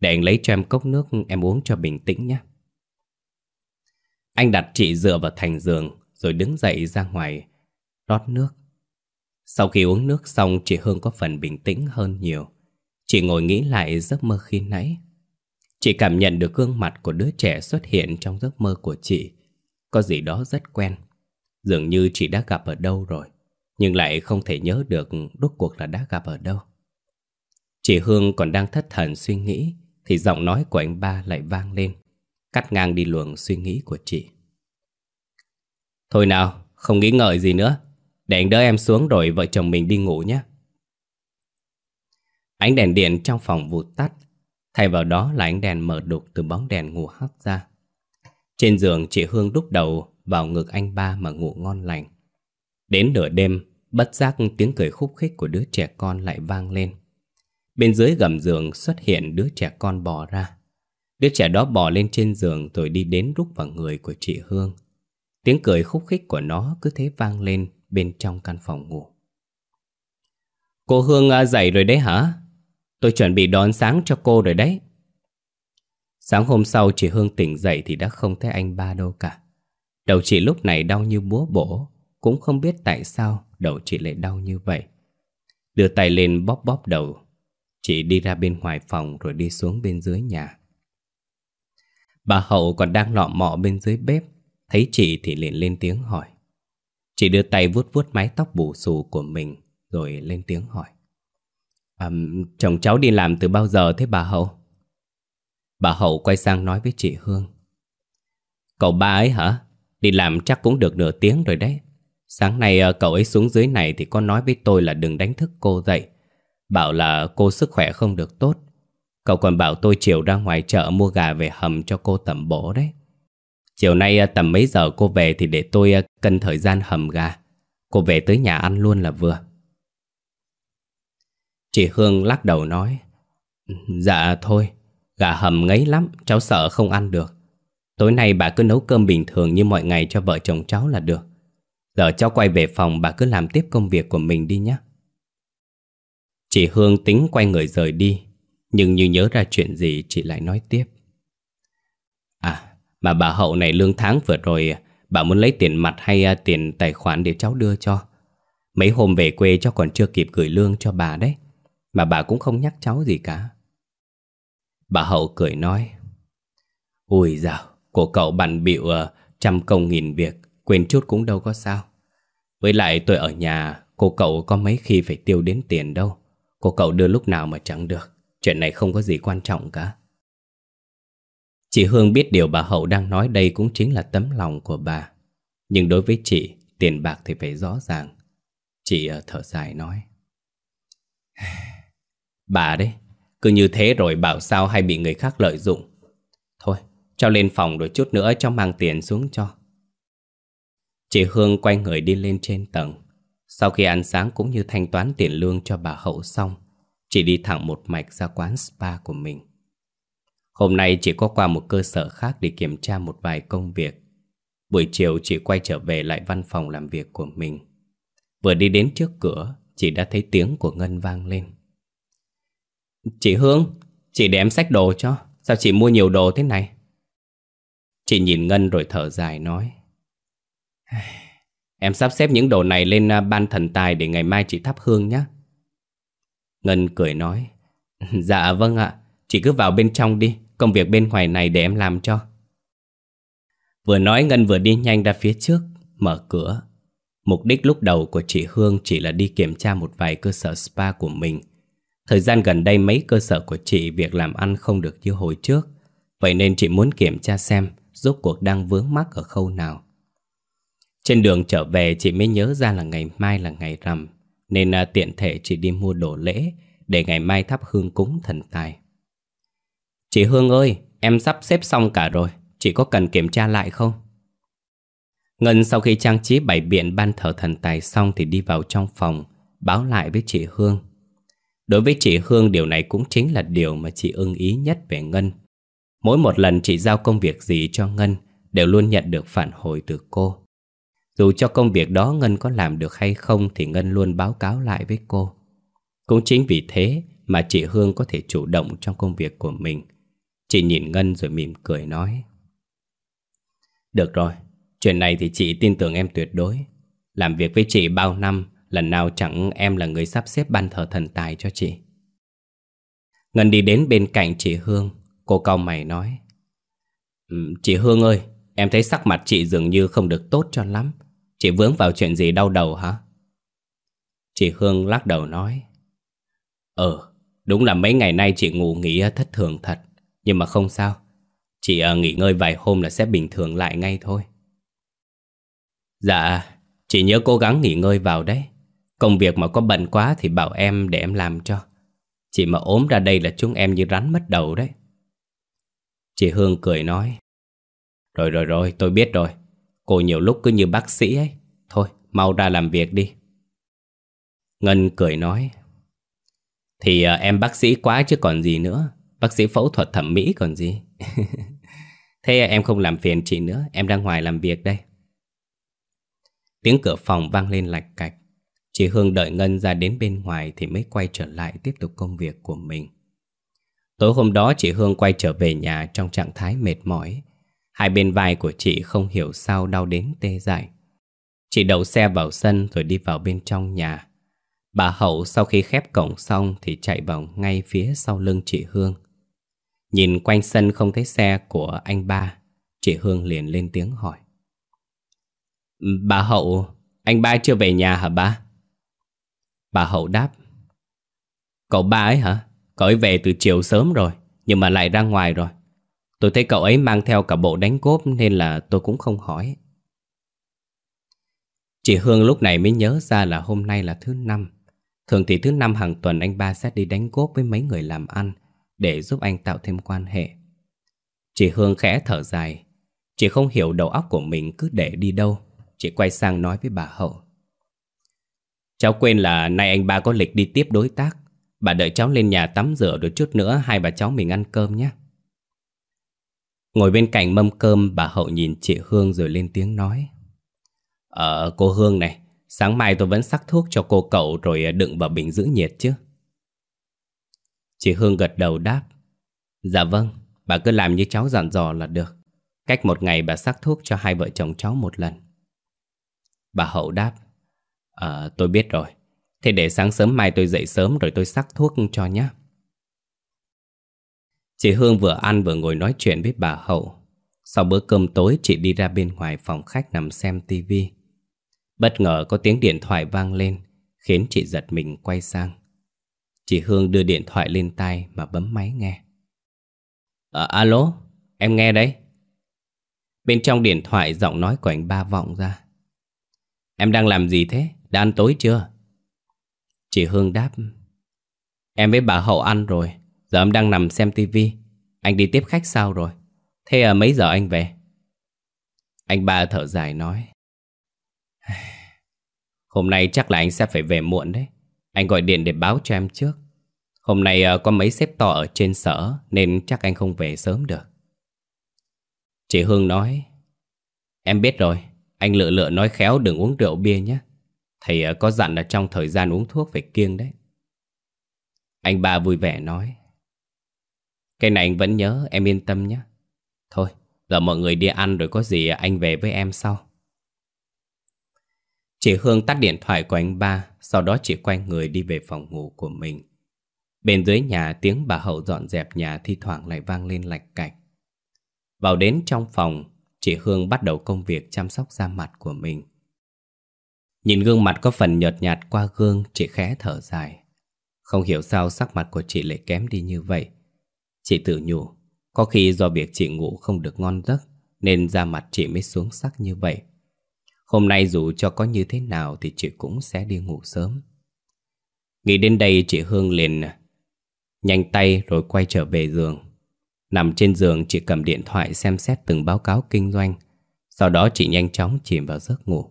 S1: Để anh lấy cho em cốc nước, em uống cho bình tĩnh nhé. Anh đặt chị dựa vào thành giường, Rồi đứng dậy ra ngoài, Rót nước. Sau khi uống nước xong, chị Hương có phần bình tĩnh hơn nhiều. Chị ngồi nghĩ lại giấc mơ khi nãy. Chị cảm nhận được gương mặt của đứa trẻ xuất hiện trong giấc mơ của chị. Có gì đó rất quen. Dường như chị đã gặp ở đâu rồi. Nhưng lại không thể nhớ được rốt cuộc là đã gặp ở đâu. Chị Hương còn đang thất thần suy nghĩ Thì giọng nói của anh ba lại vang lên Cắt ngang đi luồng suy nghĩ của chị. Thôi nào, không nghĩ ngợi gì nữa. Để anh đỡ em xuống rồi vợ chồng mình đi ngủ nhé. Ánh đèn điện trong phòng vụt tắt. Thay vào đó là ánh đèn mở đục từ bóng đèn ngủ hắt ra. Trên giường chị Hương đúc đầu vào ngực anh ba mà ngủ ngon lành. Đến nửa đêm, bất giác tiếng cười khúc khích của đứa trẻ con lại vang lên. Bên dưới gầm giường xuất hiện đứa trẻ con bò ra. Đứa trẻ đó bò lên trên giường rồi đi đến rúc vào người của chị Hương. Tiếng cười khúc khích của nó cứ thế vang lên bên trong căn phòng ngủ. Cô Hương à, dậy rồi đấy hả? Tôi chuẩn bị đón sáng cho cô rồi đấy. Sáng hôm sau chị Hương tỉnh dậy thì đã không thấy anh ba đâu cả. Đầu chị lúc này đau như búa bổ. Cũng không biết tại sao đầu chị lại đau như vậy. Đưa tay lên bóp bóp đầu. Chị đi ra bên ngoài phòng rồi đi xuống bên dưới nhà. Bà Hậu còn đang lọ mọ bên dưới bếp. Thấy chị thì liền lên tiếng hỏi. Chị đưa tay vuốt vuốt mái tóc bù xù của mình Rồi lên tiếng hỏi. À, Chồng cháu đi làm từ bao giờ thế bà Hậu? Bà Hậu quay sang nói với chị Hương. Cậu ba ấy hả? Đi làm chắc cũng được nửa tiếng rồi đấy. Sáng nay ờ, cậu ấy xuống dưới này thì có nói với tôi là đừng đánh thức cô dậy. Bảo là cô sức khỏe không được tốt. Cậu còn bảo tôi chiều ra ngoài chợ mua gà về hầm cho cô tẩm bổ đấy. Chiều nay ờ, tầm mấy giờ cô về thì để tôi ờ, cân thời gian hầm gà. Cô về tới nhà ăn luôn là vừa. Chị Hương lắc đầu nói Dạ thôi, gà hầm ngấy lắm, cháu sợ không ăn được. Tối nay bà cứ nấu cơm bình thường như mọi ngày cho vợ chồng cháu là được. Giờ cháu quay về phòng bà cứ làm tiếp công việc của mình đi nhé. Chị Hương tính quay người rời đi, nhưng như nhớ ra chuyện gì chị lại nói tiếp. À, mà bà Hậu này lương tháng vừa rồi bà muốn lấy tiền mặt hay à, tiền tài khoản để cháu đưa cho. Mấy hôm về quê cháu còn chưa kịp gửi lương cho bà đấy, mà bà cũng không nhắc cháu gì cả. Bà Hậu cười nói, Ui dào, của cậu bận bịu à, trăm công nghìn việc, quên chút cũng đâu có sao. Với lại tôi ở nhà, cô cậu có mấy khi phải tiêu đến tiền đâu. Cô cậu đưa lúc nào mà chẳng được, chuyện này không có gì quan trọng cả. Chị Hương biết điều bà Hậu đang nói đây cũng chính là tấm lòng của bà. Nhưng đối với chị, tiền bạc thì phải rõ ràng. Chị ờ, thở dài nói. <sighs> Bà đấy, cứ như thế rồi bảo sao hay bị người khác lợi dụng. Thôi, cho lên phòng rồi chút nữa cho mang tiền xuống cho. Chị Hương quay người đi lên trên tầng. Sau khi ăn sáng cũng như thanh toán tiền lương cho bà Hậu xong, chị đi thẳng một mạch ra quán spa của mình. Hôm nay chị có qua một cơ sở khác để kiểm tra một vài công việc. Buổi chiều chị quay trở về lại văn phòng làm việc của mình. Vừa đi đến trước cửa, chị đã thấy tiếng của Ngân vang lên. Chị Hương, chị để em xách đồ cho. Sao chị mua nhiều đồ thế này? Chị nhìn Ngân rồi thở dài nói. Em sắp xếp những đồ này lên à, ban thần tài để ngày mai chị thắp hương nhé. Ngân cười nói. <laughs> Dạ vâng ạ, chị cứ vào bên trong đi, công việc bên ngoài này để em làm cho. Vừa nói Ngân vừa đi nhanh ra phía trước, mở cửa. Mục đích lúc đầu của chị Hương chỉ là đi kiểm tra một vài cơ sở spa của mình Thời gian gần đây mấy cơ sở của chị việc làm ăn không được như hồi trước Vậy nên chị muốn kiểm tra xem rốt cuộc đang vướng mắc ở khâu nào trên đường trở về chị mới nhớ ra là ngày mai là ngày rằm Nên à, tiện thể chị đi mua đồ lễ Để ngày mai thắp hương cúng thần tài Chị Hương ơi, em sắp xếp xong cả rồi Chị có cần kiểm tra lại không? Ngân sau khi trang trí bảy biện ban thờ thần tài xong thì đi vào trong phòng Báo lại với chị Hương Đối với chị Hương điều này cũng chính là điều mà chị ưng ý nhất về Ngân. Mỗi một lần chị giao công việc gì cho Ngân đều luôn nhận được phản hồi từ cô. Dù cho công việc đó Ngân có làm được hay không thì Ngân luôn báo cáo lại với cô. Cũng chính vì thế mà chị Hương có thể chủ động trong công việc của mình. Chị nhìn Ngân rồi mỉm cười nói. Được rồi, chuyện này thì chị tin tưởng em tuyệt đối. Làm việc với chị bao năm Lần nào chẳng em là người sắp xếp ban thờ thần tài cho chị Ngân đi đến bên cạnh chị Hương Cô cau mày nói Chị Hương ơi Em thấy sắc mặt chị dường như không được tốt cho lắm Chị vướng vào chuyện gì đau đầu hả? Chị Hương lắc đầu nói Ờ Đúng là mấy ngày nay chị ngủ nghỉ thất thường thật Nhưng mà không sao. Chị uh, nghỉ ngơi vài hôm là sẽ bình thường lại ngay thôi. Dạ Chị nhớ cố gắng nghỉ ngơi vào đấy. Công việc mà có bận quá thì bảo em để em làm cho. Chị mà ốm ra đây là chúng em như rắn mất đầu đấy. Chị Hương cười nói Rồi rồi rồi tôi biết rồi. Cô nhiều lúc cứ như bác sĩ ấy. Thôi mau ra làm việc đi. Ngân cười nói Thì à, em bác sĩ quá chứ còn gì nữa. Bác sĩ phẫu thuật thẩm mỹ còn gì. <laughs> Thế em không làm phiền chị nữa Em đang ngoài làm việc đây. Tiếng cửa phòng vang lên lạch cạch. Chị Hương đợi Ngân ra đến bên ngoài thì mới quay trở lại tiếp tục công việc của mình. Tối hôm đó chị Hương quay trở về nhà trong trạng thái mệt mỏi. Hai bên vai của chị không hiểu sao đau đến tê dại. Chị đậu xe vào sân rồi đi vào bên trong nhà. Bà Hậu sau khi khép cổng xong thì chạy vào ngay phía sau lưng chị Hương. Nhìn quanh sân không thấy xe của anh ba, chị Hương liền lên tiếng hỏi. Ừ, bà Hậu, anh ba chưa về nhà hả ba? Bà Hậu đáp Cậu ba ấy hả? Cậu ấy về từ chiều sớm rồi Nhưng mà lại ra ngoài rồi Tôi thấy cậu ấy mang theo cả bộ đánh cốp Nên là tôi cũng không hỏi. Chị Hương lúc này mới nhớ ra là hôm nay là thứ năm. Thường thì thứ năm hàng tuần anh ba sẽ đi đánh cốp với mấy người làm ăn Để giúp anh tạo thêm quan hệ. Chị Hương khẽ thở dài. Chị không hiểu đầu óc của mình cứ để đi đâu. Chị quay sang nói với bà Hậu. Cháu quên là nay anh ba có lịch đi tiếp đối tác. Bà đợi cháu lên nhà tắm rửa rồi chút nữa, hai bà cháu mình ăn cơm nhé. Ngồi bên cạnh mâm cơm bà Hậu nhìn chị Hương rồi lên tiếng nói. Ờ cô Hương này, sáng mai tôi vẫn sắc thuốc cho cô cậu rồi đựng vào bình giữ nhiệt chứ. Chị Hương gật đầu đáp. Dạ vâng, bà cứ làm như cháu dặn dò là được. Cách một ngày bà sắc thuốc cho hai vợ chồng cháu một lần. Bà Hậu đáp. Ờ tôi biết rồi. Thế để sáng sớm mai tôi dậy sớm rồi tôi sắc thuốc cho nhé. Chị Hương vừa ăn vừa ngồi nói chuyện với bà Hậu. Sau bữa cơm tối chị đi ra bên ngoài phòng khách nằm xem tivi. Bất ngờ có tiếng điện thoại vang lên khiến chị giật mình quay sang. Chị Hương đưa điện thoại lên tay mà bấm máy nghe. À, alo, em nghe đấy. Bên trong điện thoại giọng nói của anh ba vọng ra. Em đang làm gì thế? Đã ăn tối chưa? Chị Hương đáp Em với bà Hậu ăn rồi Giờ em đang nằm xem tivi. Anh đi tiếp khách sao rồi. Thế à, mấy giờ anh về? Anh ba thở dài nói. <sighs> Hôm nay chắc là anh sẽ phải về muộn đấy. Anh gọi điện để báo cho em trước. Hôm nay à, có mấy sếp to ở trên sở Nên chắc anh không về sớm được. Chị Hương nói. Em biết rồi. Anh lựa lựa nói khéo đừng uống rượu bia nhé. Thầy à, có dặn là trong thời gian uống thuốc phải kiêng đấy. Anh ba vui vẻ nói. Cái này anh vẫn nhớ, em yên tâm nhé. Thôi, giờ mọi người đi ăn rồi có gì anh về với em sau. Chị Hương tắt điện thoại của anh ba, Sau đó chị quay người đi về phòng ngủ của mình. Bên dưới nhà, tiếng bà Hậu dọn dẹp nhà thi thoảng lại vang lên lạch cạch. Vào đến trong phòng, Chị Hương bắt đầu công việc chăm sóc da mặt của mình. Nhìn gương mặt có phần nhợt nhạt qua gương, Chị khẽ thở dài. Không hiểu sao sắc mặt của chị lại kém đi như vậy. Chị tự nhủ, Có khi do việc chị ngủ không được ngon giấc, Nên da mặt chị mới xuống sắc như vậy. Hôm nay dù cho có như thế nào Thì chị cũng sẽ đi ngủ sớm. Nghĩ đến đây chị Hương liền, Nhanh tay rồi quay trở về giường. Nằm trên giường chị cầm điện thoại xem xét từng báo cáo kinh doanh. Sau đó chị nhanh chóng chìm vào giấc ngủ.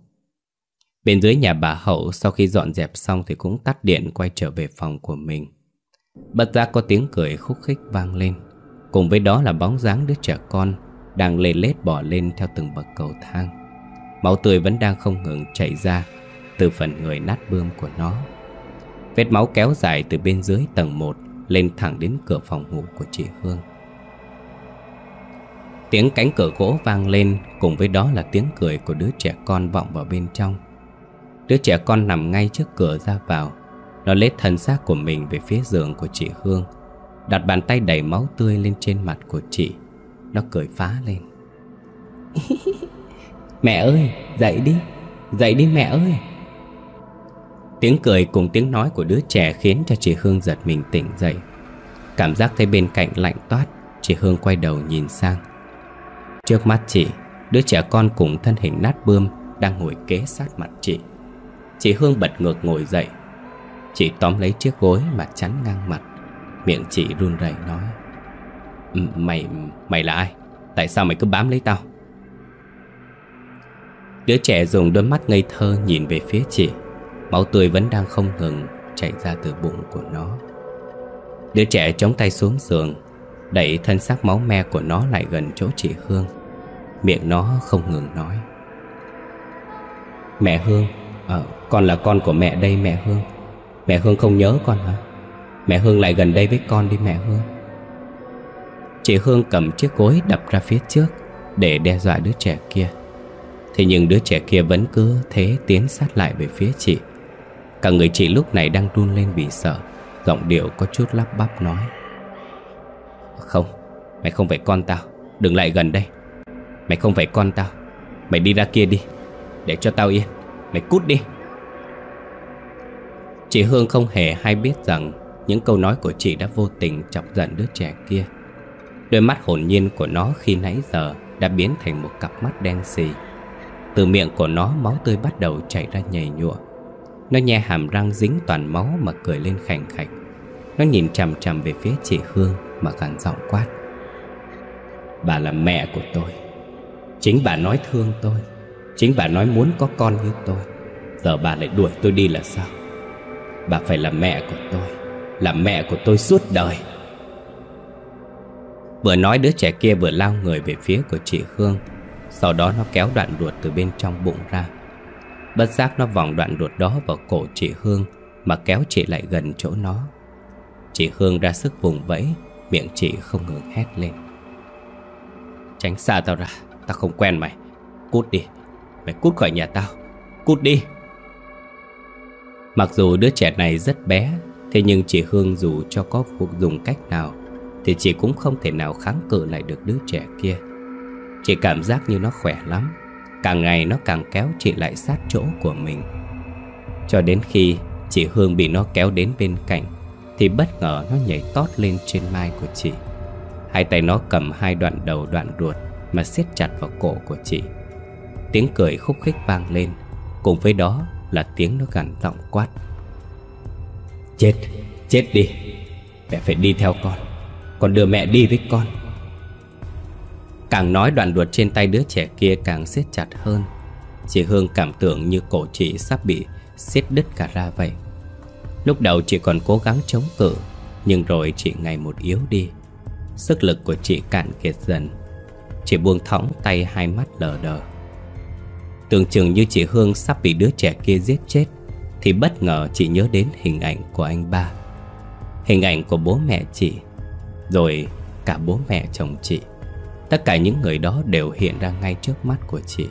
S1: Bên dưới nhà bà Hậu sau khi dọn dẹp xong thì cũng tắt điện quay trở về phòng của mình. Bất giác có tiếng cười khúc khích vang lên. Cùng với đó là bóng dáng đứa trẻ con đang lê lết bỏ lên theo từng bậc cầu thang. Máu tươi vẫn đang không ngừng chảy ra từ phần người nát bươm của nó. Vết máu kéo dài từ bên dưới tầng 1 lên thẳng đến cửa phòng ngủ của chị Hương. Tiếng cánh cửa gỗ vang lên, cùng với đó là tiếng cười của đứa trẻ con vọng vào bên trong. Đứa trẻ con nằm ngay trước cửa ra vào nó lết thân xác của mình về phía giường của chị Hương Đặt bàn tay đầy máu tươi lên trên mặt của chị. Nó cười phá lên. <laughs> Mẹ ơi, dậy đi Dậy đi mẹ ơi. Tiếng cười cùng tiếng nói của đứa trẻ khiến cho chị Hương giật mình tỉnh dậy. Cảm giác thấy bên cạnh lạnh toát Chị Hương quay đầu nhìn sang. Trước mắt chị Đứa trẻ con cùng thân hình nát bươm Đang ngồi kế sát mặt chị. Chị Hương bật ngược ngồi dậy Chị tóm lấy chiếc gối mà chắn ngang mặt. Miệng chị run rẩy nói Mày, mày là ai? Tại sao mày cứ bám lấy tao? Đứa trẻ dùng đôi mắt ngây thơ nhìn về phía chị. Máu tươi vẫn đang không ngừng chảy ra từ bụng của nó. Đứa trẻ chống tay xuống giường Đẩy thân xác máu me của nó lại gần chỗ chị Hương. Miệng nó không ngừng nói Mẹ Hương à, Con là con của mẹ đây mẹ Hương. Mẹ Hương không nhớ con hả? Mẹ Hương lại gần đây với con đi mẹ Hương. Chị Hương cầm chiếc gối đập ra phía trước Để đe dọa đứa trẻ kia. Thế nhưng đứa trẻ kia vẫn cứ thế tiến sát lại về phía chị. Cả người chị lúc này đang run lên vì sợ Giọng điệu có chút lắp bắp nói. Không, mày không phải con tao Đừng lại gần đây. Mày không phải con tao Mày đi ra kia đi Để cho tao yên Mày cút đi. Chị Hương không hề hay biết rằng Những câu nói của chị đã vô tình chọc giận đứa trẻ kia. Đôi mắt hồn nhiên của nó khi nãy giờ Đã biến thành một cặp mắt đen xì. Từ miệng của nó, máu tươi bắt đầu chảy ra nhầy nhụa. Nó nhe hàm răng dính toàn máu mà cười lên khảnh khạch. Nó nhìn chằm chằm về phía chị Hương mà gằn giọng quát. Bà là mẹ của tôi. Chính bà nói thương tôi. Chính bà nói muốn có con như tôi. Giờ bà lại đuổi tôi đi là sao? Bà phải là mẹ của tôi, Là mẹ của tôi suốt đời. Vừa nói đứa trẻ kia vừa lao người về phía của chị Hương Sau đó nó kéo đoạn ruột từ bên trong bụng ra. Bất giác nó vòng đoạn ruột đó vào cổ chị Hương Mà kéo chị lại gần chỗ nó. Chị Hương ra sức vùng vẫy, Miệng chị không ngừng hét lên. Tránh xa tao ra, Tao không quen mày. Cút đi. Mày cút khỏi nhà tao. Cút đi. Mặc dù đứa trẻ này rất bé, Thế nhưng chị Hương dù cho có phục dùng cách nào, Thì chị cũng không thể nào kháng cự lại được đứa trẻ kia. Chị cảm giác như nó khỏe lắm, Càng ngày nó càng kéo chị lại sát chỗ của mình. Cho đến khi chị Hương bị nó kéo đến bên cạnh, Thì bất ngờ nó nhảy tót lên trên mai của chị. Hai tay nó cầm hai đoạn đầu đoạn ruột Mà siết chặt vào cổ của chị. Tiếng cười khúc khích vang lên, Cùng với đó là tiếng nó gằn giọng quát. Chết, chết đi Mẹ phải đi theo con Con đưa mẹ đi với con. Càng nói đoạn luật trên tay đứa trẻ kia càng siết chặt hơn Chị Hương cảm tưởng như cổ chị sắp bị siết đứt cả ra vậy. Lúc đầu chị còn cố gắng chống cự Nhưng rồi chị ngày một yếu đi. Sức lực của chị cạn kiệt dần. Chị buông thõng tay hai mắt lờ đờ. Tưởng chừng như chị Hương sắp bị đứa trẻ kia giết chết, Thì bất ngờ chị nhớ đến hình ảnh của anh ba. Hình ảnh của bố mẹ chị, Rồi cả bố mẹ chồng chị. Tất cả những người đó đều hiện ra ngay trước mắt của chị.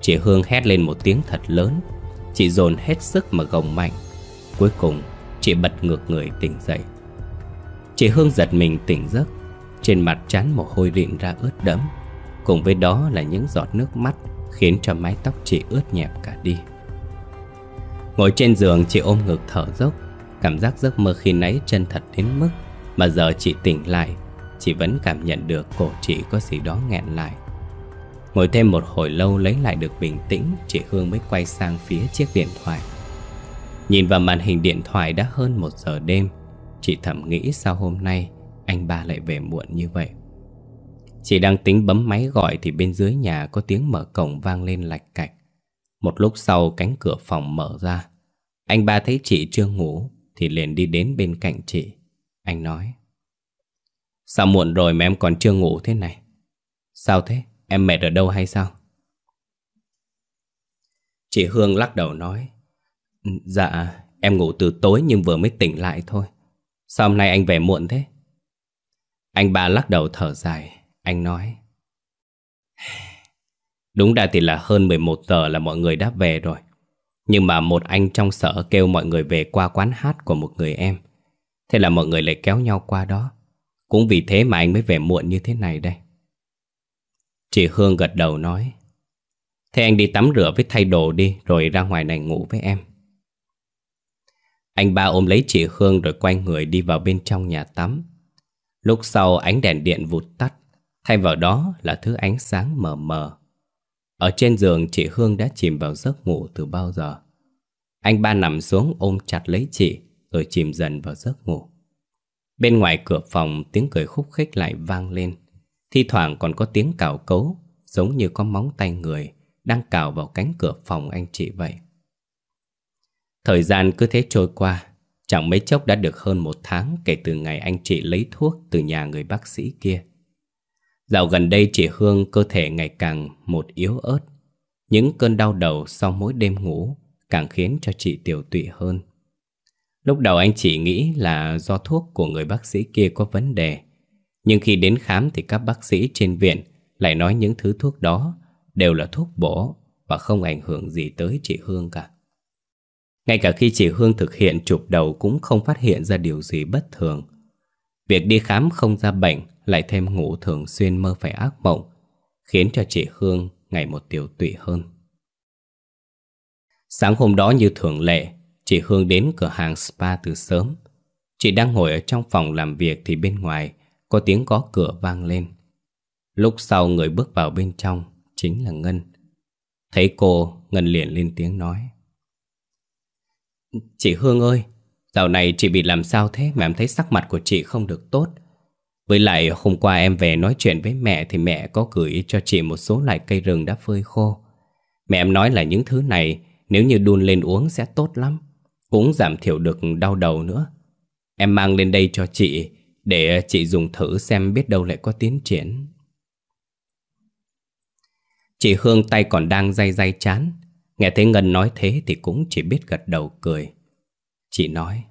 S1: Chị Hương hét lên một tiếng thật lớn. Chị dồn hết sức mà gồng mạnh. Cuối cùng, chị bật ngược người tỉnh dậy. Chị Hương giật mình tỉnh giấc, Trên mặt chán mồ hôi rịn ra ướt đẫm. Cùng với đó là những giọt nước mắt Khiến cho mái tóc chị ướt nhẹp cả đi. Ngồi trên giường, chị ôm ngực thở dốc. Cảm giác giấc mơ khi nãy chân thật đến mức Mà giờ chị tỉnh lại, Chị vẫn cảm nhận được cổ chị có gì đó nghẹn lại. Ngồi thêm một hồi lâu lấy lại được bình tĩnh, Chị Hương mới quay sang phía chiếc điện thoại. Nhìn vào màn hình điện thoại đã hơn một giờ đêm, Chị thầm nghĩ sao hôm nay Anh ba lại về muộn như vậy. Chị đang tính bấm máy gọi Thì bên dưới nhà có tiếng mở cổng vang lên lạch cạch. Một lúc sau cánh cửa phòng mở ra. Anh ba thấy chị chưa ngủ Thì liền đi đến bên cạnh chị. Anh nói, Sao muộn rồi mà em còn chưa ngủ thế này? Sao thế? Em mệt ở đâu hay sao? Chị Hương lắc đầu nói Dạ em ngủ từ tối nhưng vừa mới tỉnh lại thôi. Sao hôm nay anh về muộn thế? Anh ba lắc đầu thở dài anh nói. Đúng ra thì là hơn 11 giờ là mọi người đã về rồi. Nhưng mà một anh trong sở kêu mọi người về qua quán hát của một người em. Thế là mọi người lại kéo nhau qua đó. Cũng vì thế mà anh mới về muộn như thế này đây. Chị Hương gật đầu nói. Thế anh đi tắm rửa với thay đồ đi, Rồi ra ngoài này ngủ với em. Anh ba ôm lấy chị Hương rồi quay người đi vào bên trong nhà tắm. Lúc sau ánh đèn điện vụt tắt Thay vào đó là thứ ánh sáng mờ mờ. Ở trên giường, chị Hương đã chìm vào giấc ngủ từ bao giờ? Anh ba nằm xuống ôm chặt lấy chị, Rồi chìm dần vào giấc ngủ. Bên ngoài cửa phòng, tiếng cười khúc khích lại vang lên. Thi thoảng còn có tiếng cào cấu, Giống như có móng tay người Đang cào vào cánh cửa phòng anh chị vậy. Thời gian cứ thế trôi qua, Chẳng mấy chốc đã được hơn một tháng Kể từ ngày anh chị lấy thuốc Từ nhà người bác sĩ kia. Dạo gần đây chị Hương cơ thể ngày càng một yếu ớt Những cơn đau đầu sau mỗi đêm ngủ Càng khiến cho chị tiểu tụy hơn Lúc đầu anh chỉ nghĩ là do thuốc của người bác sĩ kia có vấn đề Nhưng khi đến khám thì các bác sĩ trên viện lại nói những thứ thuốc đó đều là thuốc bổ và không ảnh hưởng gì tới chị Hương cả. Ngay cả khi chị Hương thực hiện chụp đầu cũng không phát hiện ra điều gì bất thường. Việc đi khám không ra bệnh lại thêm ngủ thường xuyên mơ phải ác mộng khiến cho chị Hương ngày một tiểu tụy hơn. Sáng hôm đó như thường lệ, Chị Hương đến cửa hàng spa từ sớm. Chị đang ngồi ở trong phòng làm việc Thì bên ngoài có tiếng có cửa vang lên. Lúc sau người bước vào bên trong Chính là Ngân. Thấy cô Ngân liền lên tiếng nói. Chị Hương ơi Dạo này chị bị làm sao thế Mà em thấy sắc mặt của chị không được tốt? Với lại hôm qua em về nói chuyện với mẹ Thì mẹ có gửi cho chị một số loại cây rừng đã phơi khô. Mẹ em nói là những thứ này Nếu như đun lên uống sẽ tốt lắm, cũng giảm thiểu được đau đầu nữa. Em mang lên đây cho chị Để chị dùng thử xem biết đâu lại có tiến triển. Chị Hương tay còn đang day day chán, Nghe thấy Ngân nói thế thì cũng chỉ biết gật đầu cười. Chị nói,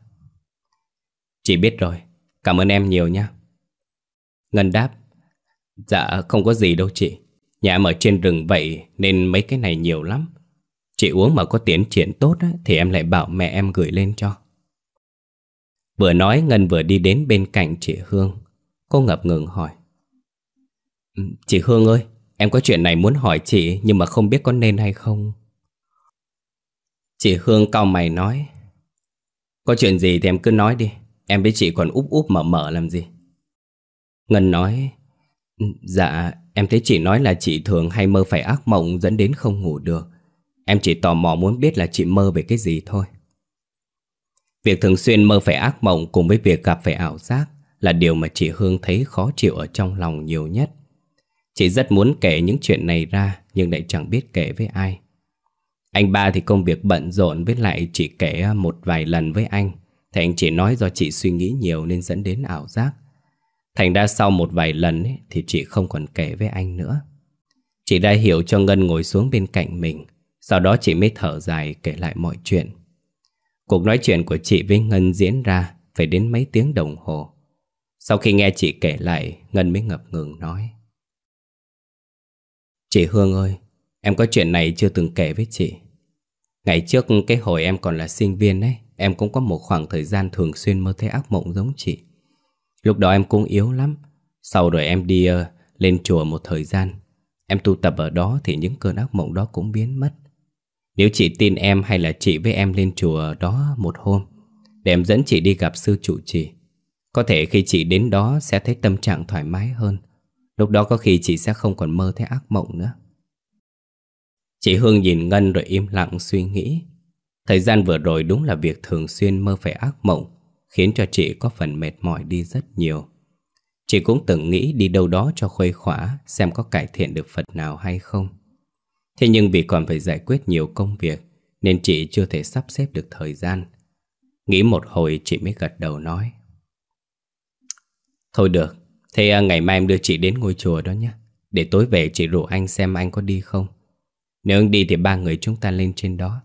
S1: Chị biết rồi, Cảm ơn em nhiều nha. Ngân đáp Dạ không có gì đâu chị. Nhà em ở trên rừng vậy nên mấy cái này nhiều lắm. Chị uống mà có tiến triển tốt á, thì em lại bảo mẹ em gửi lên cho. Vừa nói Ngân vừa đi đến bên cạnh chị Hương. Cô ngập ngừng hỏi ừ, Chị Hương ơi Em có chuyện này muốn hỏi chị Nhưng mà không biết có nên hay không? Chị Hương cau mày nói Có chuyện gì thì em cứ nói đi. Em với chị còn úp úp mở mở làm gì? Ngân nói Dạ em thấy chị nói là chị thường hay mơ phải ác mộng Dẫn đến không ngủ được Em chỉ tò mò muốn biết là chị mơ về cái gì thôi Việc thường xuyên mơ phải ác mộng cùng với việc gặp phải ảo giác là điều mà chị Hương thấy khó chịu ở trong lòng nhiều nhất. Chị rất muốn kể những chuyện này ra, nhưng lại chẳng biết kể với ai. Anh ba thì công việc bận rộn, với lại chị kể một vài lần với anh. Thì anh chỉ nói do chị suy nghĩ nhiều nên dẫn đến ảo giác. Thành ra sau một vài lần ấy, thì chị không còn kể với anh nữa. Chị đã hiểu cho Ngân ngồi xuống bên cạnh mình. Sau đó chị mới thở dài kể lại mọi chuyện. Cuộc nói chuyện của chị với Ngân diễn ra phải đến mấy tiếng đồng hồ. Sau khi nghe chị kể lại, Ngân mới ngập ngừng nói. Chị Hương ơi, em có chuyện này chưa từng kể với chị. Ngày trước cái hồi em còn là sinh viên ấy, em cũng có một khoảng thời gian thường xuyên mơ thấy ác mộng giống chị. Lúc đó em cũng yếu lắm. Sau rồi em đi uh, lên chùa một thời gian. Em tu tập ở đó thì những cơn ác mộng đó cũng biến mất. Nếu chị tin em hay là chị với em lên chùa đó một hôm Để em dẫn chị đi gặp sư trụ trì Có thể khi chị đến đó sẽ thấy tâm trạng thoải mái hơn Lúc đó có khi chị sẽ không còn mơ thấy ác mộng nữa Chị Hương nhìn Ngân rồi im lặng suy nghĩ Thời gian vừa rồi đúng là việc thường xuyên mơ phải ác mộng Khiến cho chị có phần mệt mỏi đi rất nhiều. Chị cũng từng nghĩ đi đâu đó cho khuây khỏa Xem có cải thiện được phần nào hay không. Thế nhưng vì còn phải giải quyết nhiều công việc, Nên chị chưa thể sắp xếp được thời gian. Nghĩ một hồi chị mới gật đầu nói. Thôi được, Thế à, ngày mai em đưa chị đến ngôi chùa đó nhé. Để tối về chị rủ anh xem anh có đi không. Nếu anh đi thì ba người chúng ta lên trên đó.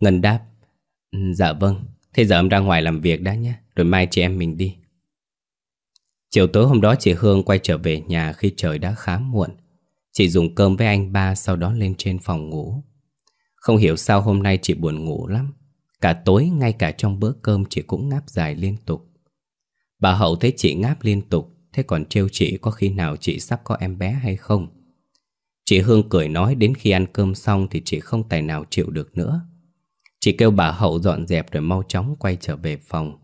S1: Ngân đáp ừ, Dạ vâng. Thế giờ em ra ngoài làm việc đã nhé, Rồi mai chị em mình đi. Chiều tối hôm đó chị Hương quay trở về nhà khi trời đã khá muộn. Chị dùng cơm với anh ba sau đó lên trên phòng ngủ. Không hiểu sao hôm nay chị buồn ngủ lắm. Cả tối ngay cả trong bữa cơm chị cũng ngáp dài liên tục. Bà Hậu thấy chị ngáp liên tục, Thế còn trêu chị có khi nào chị sắp có em bé hay không? Chị Hương cười nói đến khi ăn cơm xong Thì chị không tài nào chịu được nữa. Chị kêu bà Hậu dọn dẹp rồi mau chóng quay trở về phòng.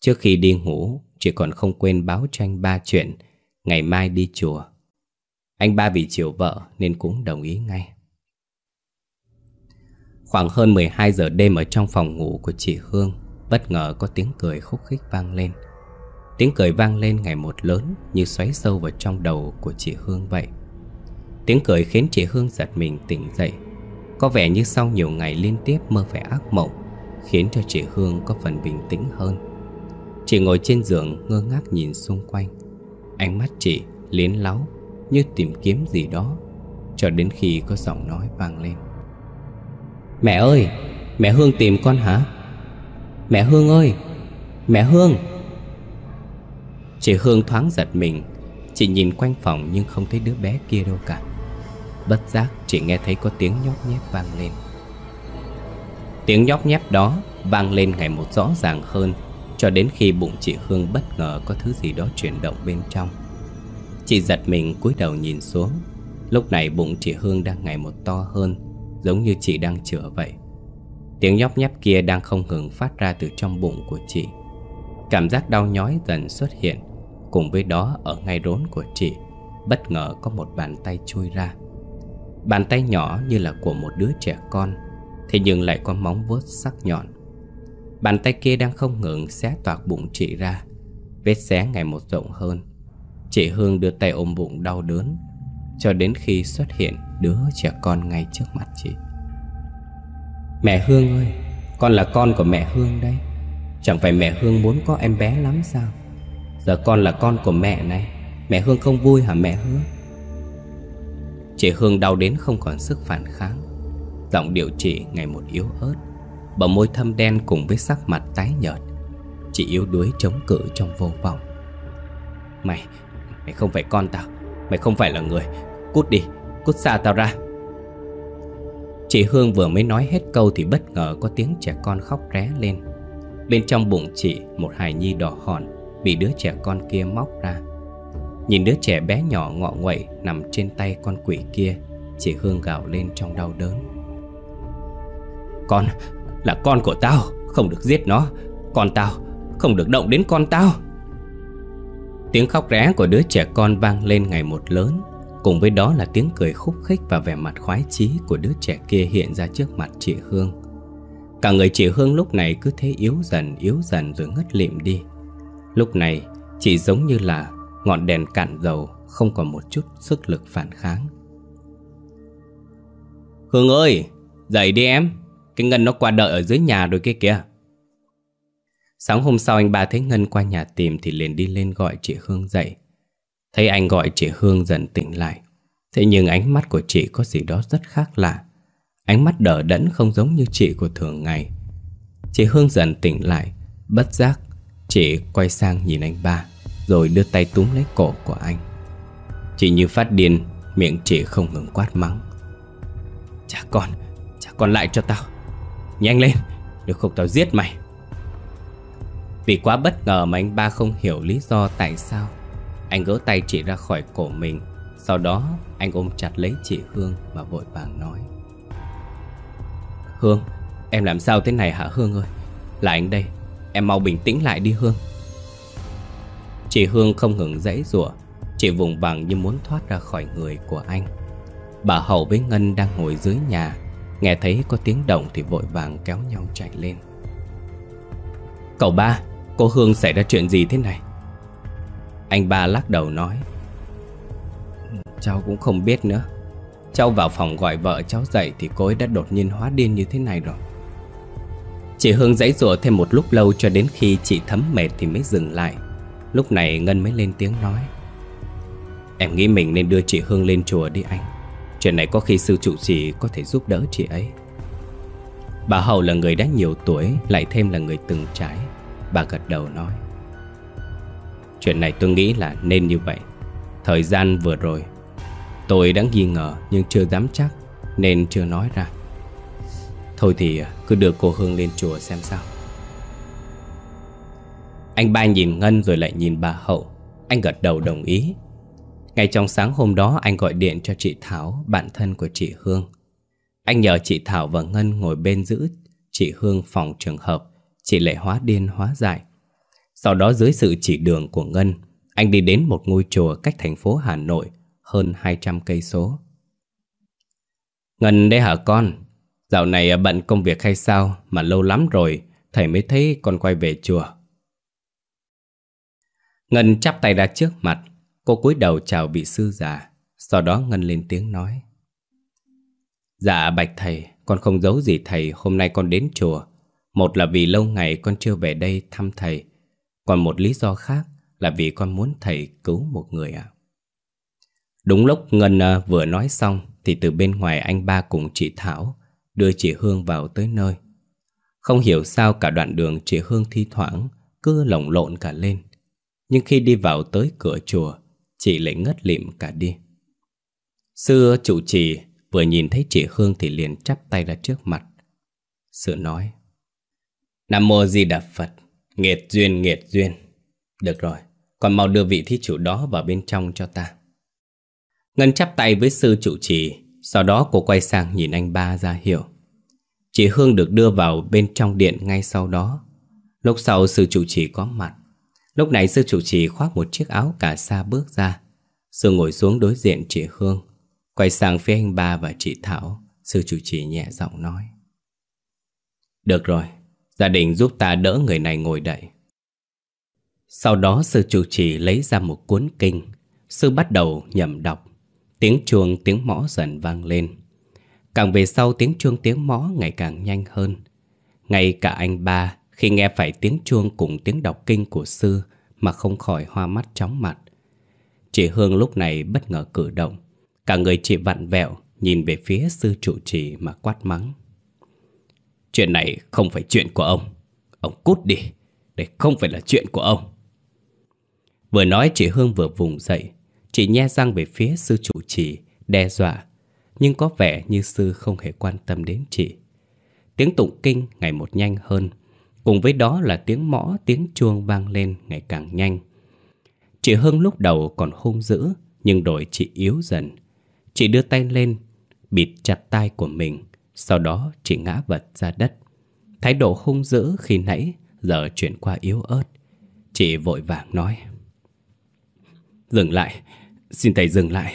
S1: Trước khi đi ngủ, Chị còn không quên báo cho anh ba chuyện Ngày mai đi chùa. Anh ba vì chiều vợ nên cũng đồng ý ngay. Khoảng hơn 12 giờ đêm ở trong phòng ngủ của chị Hương, Bất ngờ có tiếng cười khúc khích vang lên. Tiếng cười vang lên ngày một lớn Như xoáy sâu vào trong đầu của chị Hương vậy. Tiếng cười khiến chị Hương giật mình tỉnh dậy. Có vẻ như sau nhiều ngày liên tiếp mơ phải ác mộng, Khiến cho chị Hương có phần bình tĩnh hơn. Chị ngồi trên giường ngơ ngác nhìn xung quanh. Ánh mắt chị liến láu như tìm kiếm gì đó, Cho đến khi có giọng nói vang lên. Mẹ ơi, Mẹ Hương tìm con hả? Mẹ Hương ơi, Mẹ Hương. Chị Hương thoáng giật mình, Chị nhìn quanh phòng nhưng không thấy đứa bé kia đâu cả. Bất giác chị nghe thấy có tiếng nhóp nhép vang lên. Tiếng nhóp nhép đó vang lên ngày một rõ ràng hơn, Cho đến khi bụng chị Hương bất ngờ có thứ gì đó chuyển động bên trong. Chị giật mình cúi đầu nhìn xuống. Lúc này bụng chị Hương đang ngày một to hơn, Giống như chị đang chữa vậy. Tiếng nhóc nhép kia đang không ngừng phát ra từ trong bụng của chị. Cảm giác đau nhói dần xuất hiện. Cùng với đó, ở ngay rốn của chị, Bất ngờ có một bàn tay chui ra. Bàn tay nhỏ như là của một đứa trẻ con, Thế nhưng lại có móng vuốt sắc nhọn. Bàn tay kia đang không ngừng xé toạc bụng chị ra, Vết xé ngày một rộng hơn. Chị Hương đưa tay ôm bụng đau đớn, Cho đến khi xuất hiện đứa trẻ con ngay trước mặt chị. Mẹ Hương ơi, Con là con của mẹ Hương đây. Chẳng phải mẹ Hương muốn có em bé lắm sao? Giờ con là con của mẹ này, Mẹ Hương không vui hả mẹ Hương? Chị Hương đau đến không còn sức phản kháng. Giọng điệu chị ngày một yếu ớt Bờ môi thâm đen cùng với sắc mặt tái nhợt. Chị yếu đuối chống cự trong vô vọng. Mày, mày không phải con tao Mày không phải là người. Cút đi, cút xa tao ra. Chị Hương vừa mới nói hết câu Thì bất ngờ có tiếng trẻ con khóc ré lên. Bên trong bụng chị Một hài nhi đỏ hòn Bị đứa trẻ con kia móc ra. Nhìn đứa trẻ bé nhỏ ngọ nguậy Nằm trên tay con quỷ kia Chị Hương gào lên trong đau đớn. Con, là con của tao, Không được giết nó. Con tao, không được động đến con tao. Tiếng khóc ré của đứa trẻ con vang lên ngày một lớn. Cùng với đó là tiếng cười khúc khích và vẻ mặt khoái chí của đứa trẻ kia hiện ra trước mặt chị Hương. Cả người chị Hương lúc này cứ thế yếu dần yếu dần rồi ngất lịm đi. Lúc này, chị giống như là ngọn đèn cạn dầu, Không còn một chút sức lực phản kháng. Hương ơi, Dậy đi em. Cái Ngân nó qua đợi ở dưới nhà rồi kia kìa. Sáng hôm sau anh ba thấy Ngân qua nhà tìm Thì liền đi lên gọi chị Hương dậy. Thấy anh gọi chị Hương dần tỉnh lại. Thế nhưng ánh mắt của chị có gì đó rất khác lạ. Ánh mắt đờ đẫn không giống như chị của thường ngày. Chị Hương dần tỉnh lại, Bất giác Chị quay sang nhìn anh ba. Rồi đưa tay túm lấy cổ của anh. Chị như phát điên, Miệng chị không ngừng quát mắng. Trả con Trả con lại cho tao. Nhanh lên, Nếu không tao giết mày. Vì quá bất ngờ mà anh ba không hiểu lý do tại sao, Anh gỡ tay chị ra khỏi cổ mình. Sau đó, anh ôm chặt lấy chị Hương Mà vội vàng nói. Hương, Em làm sao thế này hả Hương ơi? Là anh đây, Em mau bình tĩnh lại đi Hương. Chị Hương không ngừng dãy rủa, Chị vùng vằng như muốn thoát ra khỏi người của anh. Bà Hậu với Ngân đang ngồi dưới nhà, Nghe thấy có tiếng động thì vội vàng kéo nhau chạy lên. Cậu ba, Cô Hương xảy ra chuyện gì thế này? Anh ba lắc đầu nói. Cháu cũng không biết nữa. Cháu vào phòng gọi vợ cháu dậy Thì cô ấy đã đột nhiên hóa điên như thế này rồi. Chị Hương dãy rủa thêm một lúc lâu Cho đến khi chị thấm mệt thì mới dừng lại. Lúc này Ngân mới lên tiếng nói, Em nghĩ mình nên đưa chị Hương lên chùa đi anh. Chuyện này có khi sư trụ trì có thể giúp đỡ chị ấy. Bà Hậu là người đã nhiều tuổi, Lại thêm là người từng trải. Bà gật đầu nói, Chuyện này tôi nghĩ là nên như vậy. Thời gian vừa rồi, Tôi đã nghi ngờ nhưng chưa dám chắc, Nên chưa nói ra. Thôi thì, cứ đưa cô Hương lên chùa xem sao. Anh ba nhìn Ngân rồi lại nhìn bà Hậu Anh gật đầu đồng ý ngay trong sáng hôm đó anh gọi điện cho chị Thảo, bạn thân của chị Hương. Anh nhờ chị Thảo và Ngân ngồi bên giữ chị Hương phòng trường hợp, chị lại hóa điên hóa dại. Sau đó dưới sự chỉ đường của Ngân, anh đi đến một ngôi chùa cách thành phố Hà Nội hơn 200 cây số. Ngân đây hả con? Dạo này bận công việc hay sao mà lâu lắm rồi thầy mới thấy con quay về chùa. Ngân chắp tay ra trước mặt, Cô cúi đầu chào vị sư già. Sau đó Ngân lên tiếng nói. Dạ bạch thầy Con không giấu gì thầy Hôm nay con đến chùa. Một là vì lâu ngày con chưa về đây thăm thầy. Còn một lý do khác Là vì con muốn thầy cứu một người ạ. Đúng lúc Ngân à, vừa nói xong Thì từ bên ngoài anh ba cùng chị Thảo Đưa chị Hương vào tới nơi. Không hiểu sao cả đoạn đường chị Hương thi thoảng Cứ lồng lộn cả lên. Nhưng khi đi vào tới cửa chùa, Chị lại ngất lịm cả đi. Xưa chủ trì vừa nhìn thấy chị Hương thì liền chắp tay ra trước mặt. Sự nói, Nam Mô Di Đà Phật, Nghiệt duyên nghiệt duyên. Được rồi, Còn mau đưa vị thí chủ đó vào bên trong cho ta. Ngân chắp tay với sư chủ trì, Sau đó cô quay sang nhìn anh ba ra hiệu Chị Hương được đưa vào bên trong điện ngay sau đó. Lúc sau sư chủ trì có mặt Lúc này sư chủ trì khoác một chiếc áo cà sa bước ra. Sư ngồi xuống đối diện chị Hương. Quay sang phía anh ba và chị Thảo. Sư chủ trì nhẹ giọng nói. Được rồi, Gia đình giúp ta đỡ người này ngồi đậy. Sau đó sư chủ trì lấy ra một cuốn kinh. Sư bắt đầu nhẩm đọc. Tiếng chuông, tiếng mõ dần vang lên. Càng về sau, tiếng chuông, tiếng mõ ngày càng nhanh hơn. Ngay cả anh ba khi nghe phải tiếng chuông cùng tiếng đọc kinh của sư Mà không khỏi hoa mắt chóng mặt. Chị Hương lúc này bất ngờ cử động, Cả người chị vặn vẹo Nhìn về phía sư trụ trì mà quát mắng. Chuyện này không phải chuyện của ông. Ông cút đi, Đây không phải là chuyện của ông. Vừa nói chị Hương vừa vùng dậy, Chị nhe răng về phía sư trụ trì, Đe dọa, Nhưng có vẻ như sư không hề quan tâm đến chị. Tiếng tụng kinh ngày một nhanh hơn Cùng với đó là tiếng mõ, tiếng chuông vang lên ngày càng nhanh. Chị Hương lúc đầu còn hung dữ, Nhưng rồi chị yếu dần. Chị đưa tay lên, Bịt chặt tay của mình. Sau đó chị ngã vật ra đất. Thái độ hung dữ khi nãy Giờ chuyển qua yếu ớt. Chị vội vàng nói, Dừng lại, Xin thầy dừng lại.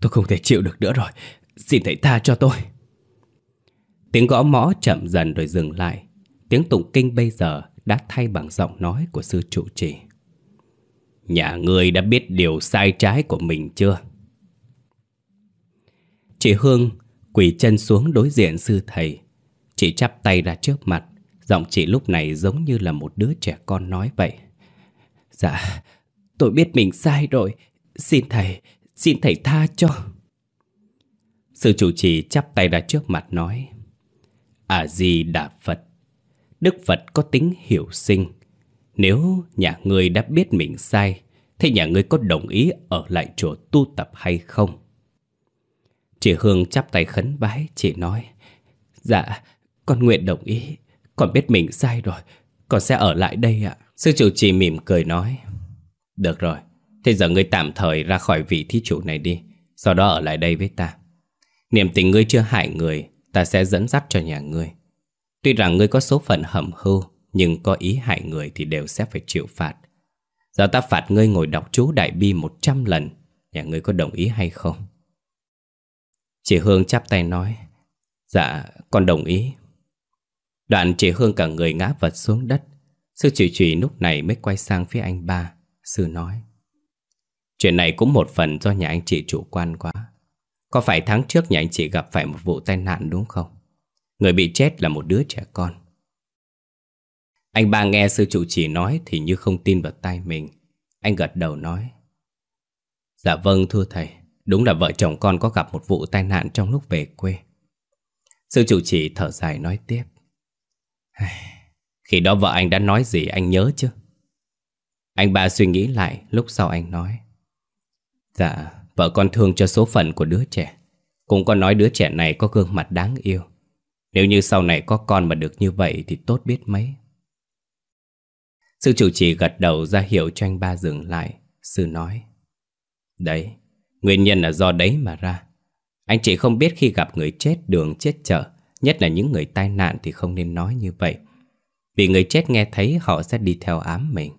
S1: Tôi không thể chịu được nữa rồi. Xin thầy tha cho tôi. Tiếng gõ mõ chậm dần rồi dừng lại. Tiếng tụng kinh bây giờ đã thay bằng giọng nói của sư trụ trì. Nhà ngươi đã biết điều sai trái của mình chưa? Chị Hương quỳ chân xuống đối diện sư thầy. Chị chắp tay ra trước mặt. Giọng chị lúc này giống như là một đứa trẻ con nói vậy. Dạ, tôi biết mình sai rồi. Xin thầy, xin thầy tha cho. Sư chủ trì chắp tay ra trước mặt nói À di đà Phật Đức Phật có tính hiểu sinh. Nếu nhà ngươi đã biết mình sai Thế nhà ngươi có đồng ý ở lại chùa tu tập hay không? Chị Hương chắp tay khấn bái, Chị nói Dạ con nguyện đồng ý. Con biết mình sai rồi Con sẽ ở lại đây ạ. Sư chủ trì mỉm cười nói Được rồi Thế giờ ngươi tạm thời ra khỏi vị thí chủ này đi Sau đó ở lại đây với ta. Niềm tình ngươi chưa hại người Ta sẽ dẫn dắt cho nhà ngươi. Tuy rằng ngươi có số phận hầm hưu, Nhưng có ý hại người thì đều sẽ phải chịu phạt. Giờ ta phạt ngươi ngồi đọc chú Đại Bi 100 lần, Nhà ngươi có đồng ý hay không? Chị Hương chắp tay nói Dạ con đồng ý. Đoạn chị Hương cả người ngã vật xuống đất. Sư chỉ trì lúc này mới quay sang phía anh ba. Sư nói, Chuyện này cũng một phần do nhà anh chị chủ quan quá. Có phải tháng trước nhà anh chị gặp phải một vụ tai nạn đúng không? Người bị chết là một đứa trẻ con. Anh ba nghe sư trụ trì nói Thì như không tin vào tay mình. Anh gật đầu nói Dạ vâng thưa thầy. Đúng là vợ chồng con có gặp một vụ tai nạn trong lúc về quê. Sư trụ trì thở dài nói tiếp Khi đó vợ anh đã nói gì anh nhớ chứ? Anh ba suy nghĩ lại, Lúc sau anh nói Dạ vợ con thương cho số phận của đứa trẻ. Cũng có nói đứa trẻ này có gương mặt đáng yêu nếu như sau này có con mà được như vậy thì tốt biết mấy. Sư chủ trì gật đầu ra hiệu cho anh ba dừng lại. Sư nói. Đấy, nguyên nhân là do đấy mà ra. Anh chị không biết khi gặp người chết đường chết chợ, nhất là những người tai nạn thì không nên nói như vậy. Vì người chết nghe thấy họ sẽ đi theo ám mình.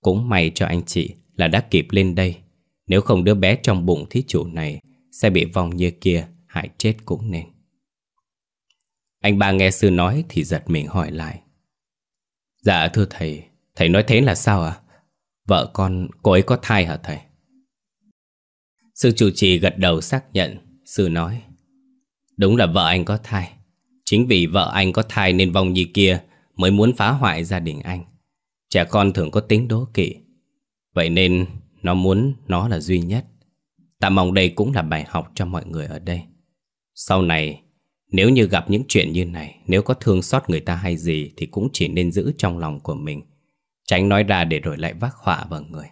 S1: Cũng may cho anh chị là đã kịp lên đây. Nếu không đứa bé trong bụng thí chủ này sẽ bị vong như kia, hại chết cũng nên. Anh ba nghe sư nói thì giật mình hỏi lại. Dạ thưa thầy, thầy nói thế là sao ạ? Vợ con, cô ấy có thai hả thầy? Sư chủ trì gật đầu xác nhận, sư nói. Đúng là vợ anh có thai. Chính vì vợ anh có thai nên vong nhi kia mới muốn phá hoại gia đình anh. Trẻ con thường có tính đố kỵ. Vậy nên nó muốn nó là duy nhất. Ta mong đây cũng là bài học cho mọi người ở đây. Sau này nếu như gặp những chuyện như này, nếu có thương xót người ta hay gì thì cũng chỉ nên giữ trong lòng của mình. Tránh nói ra để rồi lại vác họa vào người.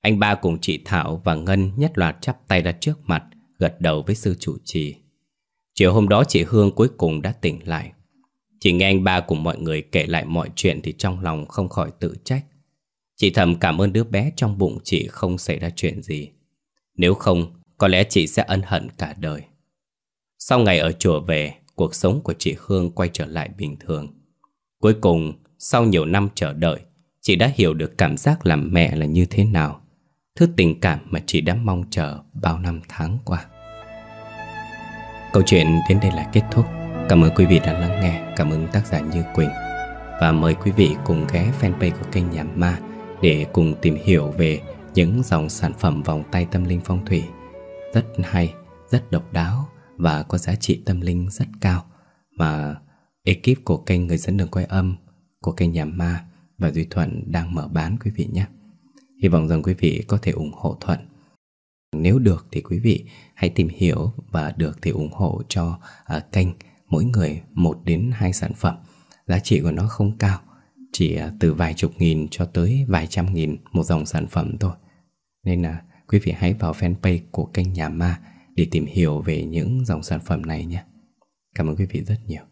S1: Anh ba cùng chị Thảo và Ngân nhất loạt chắp tay ra trước mặt, gật đầu với sư chủ trì. Chiều hôm đó chị Hương cuối cùng đã tỉnh lại. Chị nghe anh ba cùng mọi người kể lại mọi chuyện thì trong lòng không khỏi tự trách. Chị thầm cảm ơn đứa bé trong bụng chị không xảy ra chuyện gì. Nếu không, có lẽ chị sẽ ân hận cả đời. Sau ngày ở chùa về, cuộc sống của chị Hương quay trở lại bình thường. Cuối cùng, sau nhiều năm chờ đợi, chị đã hiểu được cảm giác làm mẹ là như thế nào. Thứ tình cảm mà chị đã mong chờ bao năm tháng qua. Câu chuyện đến đây là kết thúc. Cảm ơn quý vị đã lắng nghe. Cảm ơn tác giả Như Quỳnh. Và mời quý vị cùng ghé fanpage của kênh Nhà Ma để cùng tìm hiểu về những dòng sản phẩm vòng tay tâm linh phong thủy rất hay, rất độc đáo và có giá trị tâm linh rất cao mà ekip của kênh Người dẫn đường quay âm của kênh Nhà Ma và Duy Thuận đang mở bán quý vị nhé. Hy vọng rằng quý vị có thể ủng hộ Thuận. Nếu được thì quý vị hãy tìm hiểu và được thì ủng hộ cho uh, kênh mỗi người một đến hai sản phẩm. Giá trị của nó không cao, chỉ uh, từ vài chục nghìn cho tới vài trăm nghìn một dòng sản phẩm thôi. Nên là quý vị hãy vào fanpage của kênh Nhà Ma để tìm hiểu về những dòng sản phẩm này nhé. Cảm ơn quý vị rất nhiều.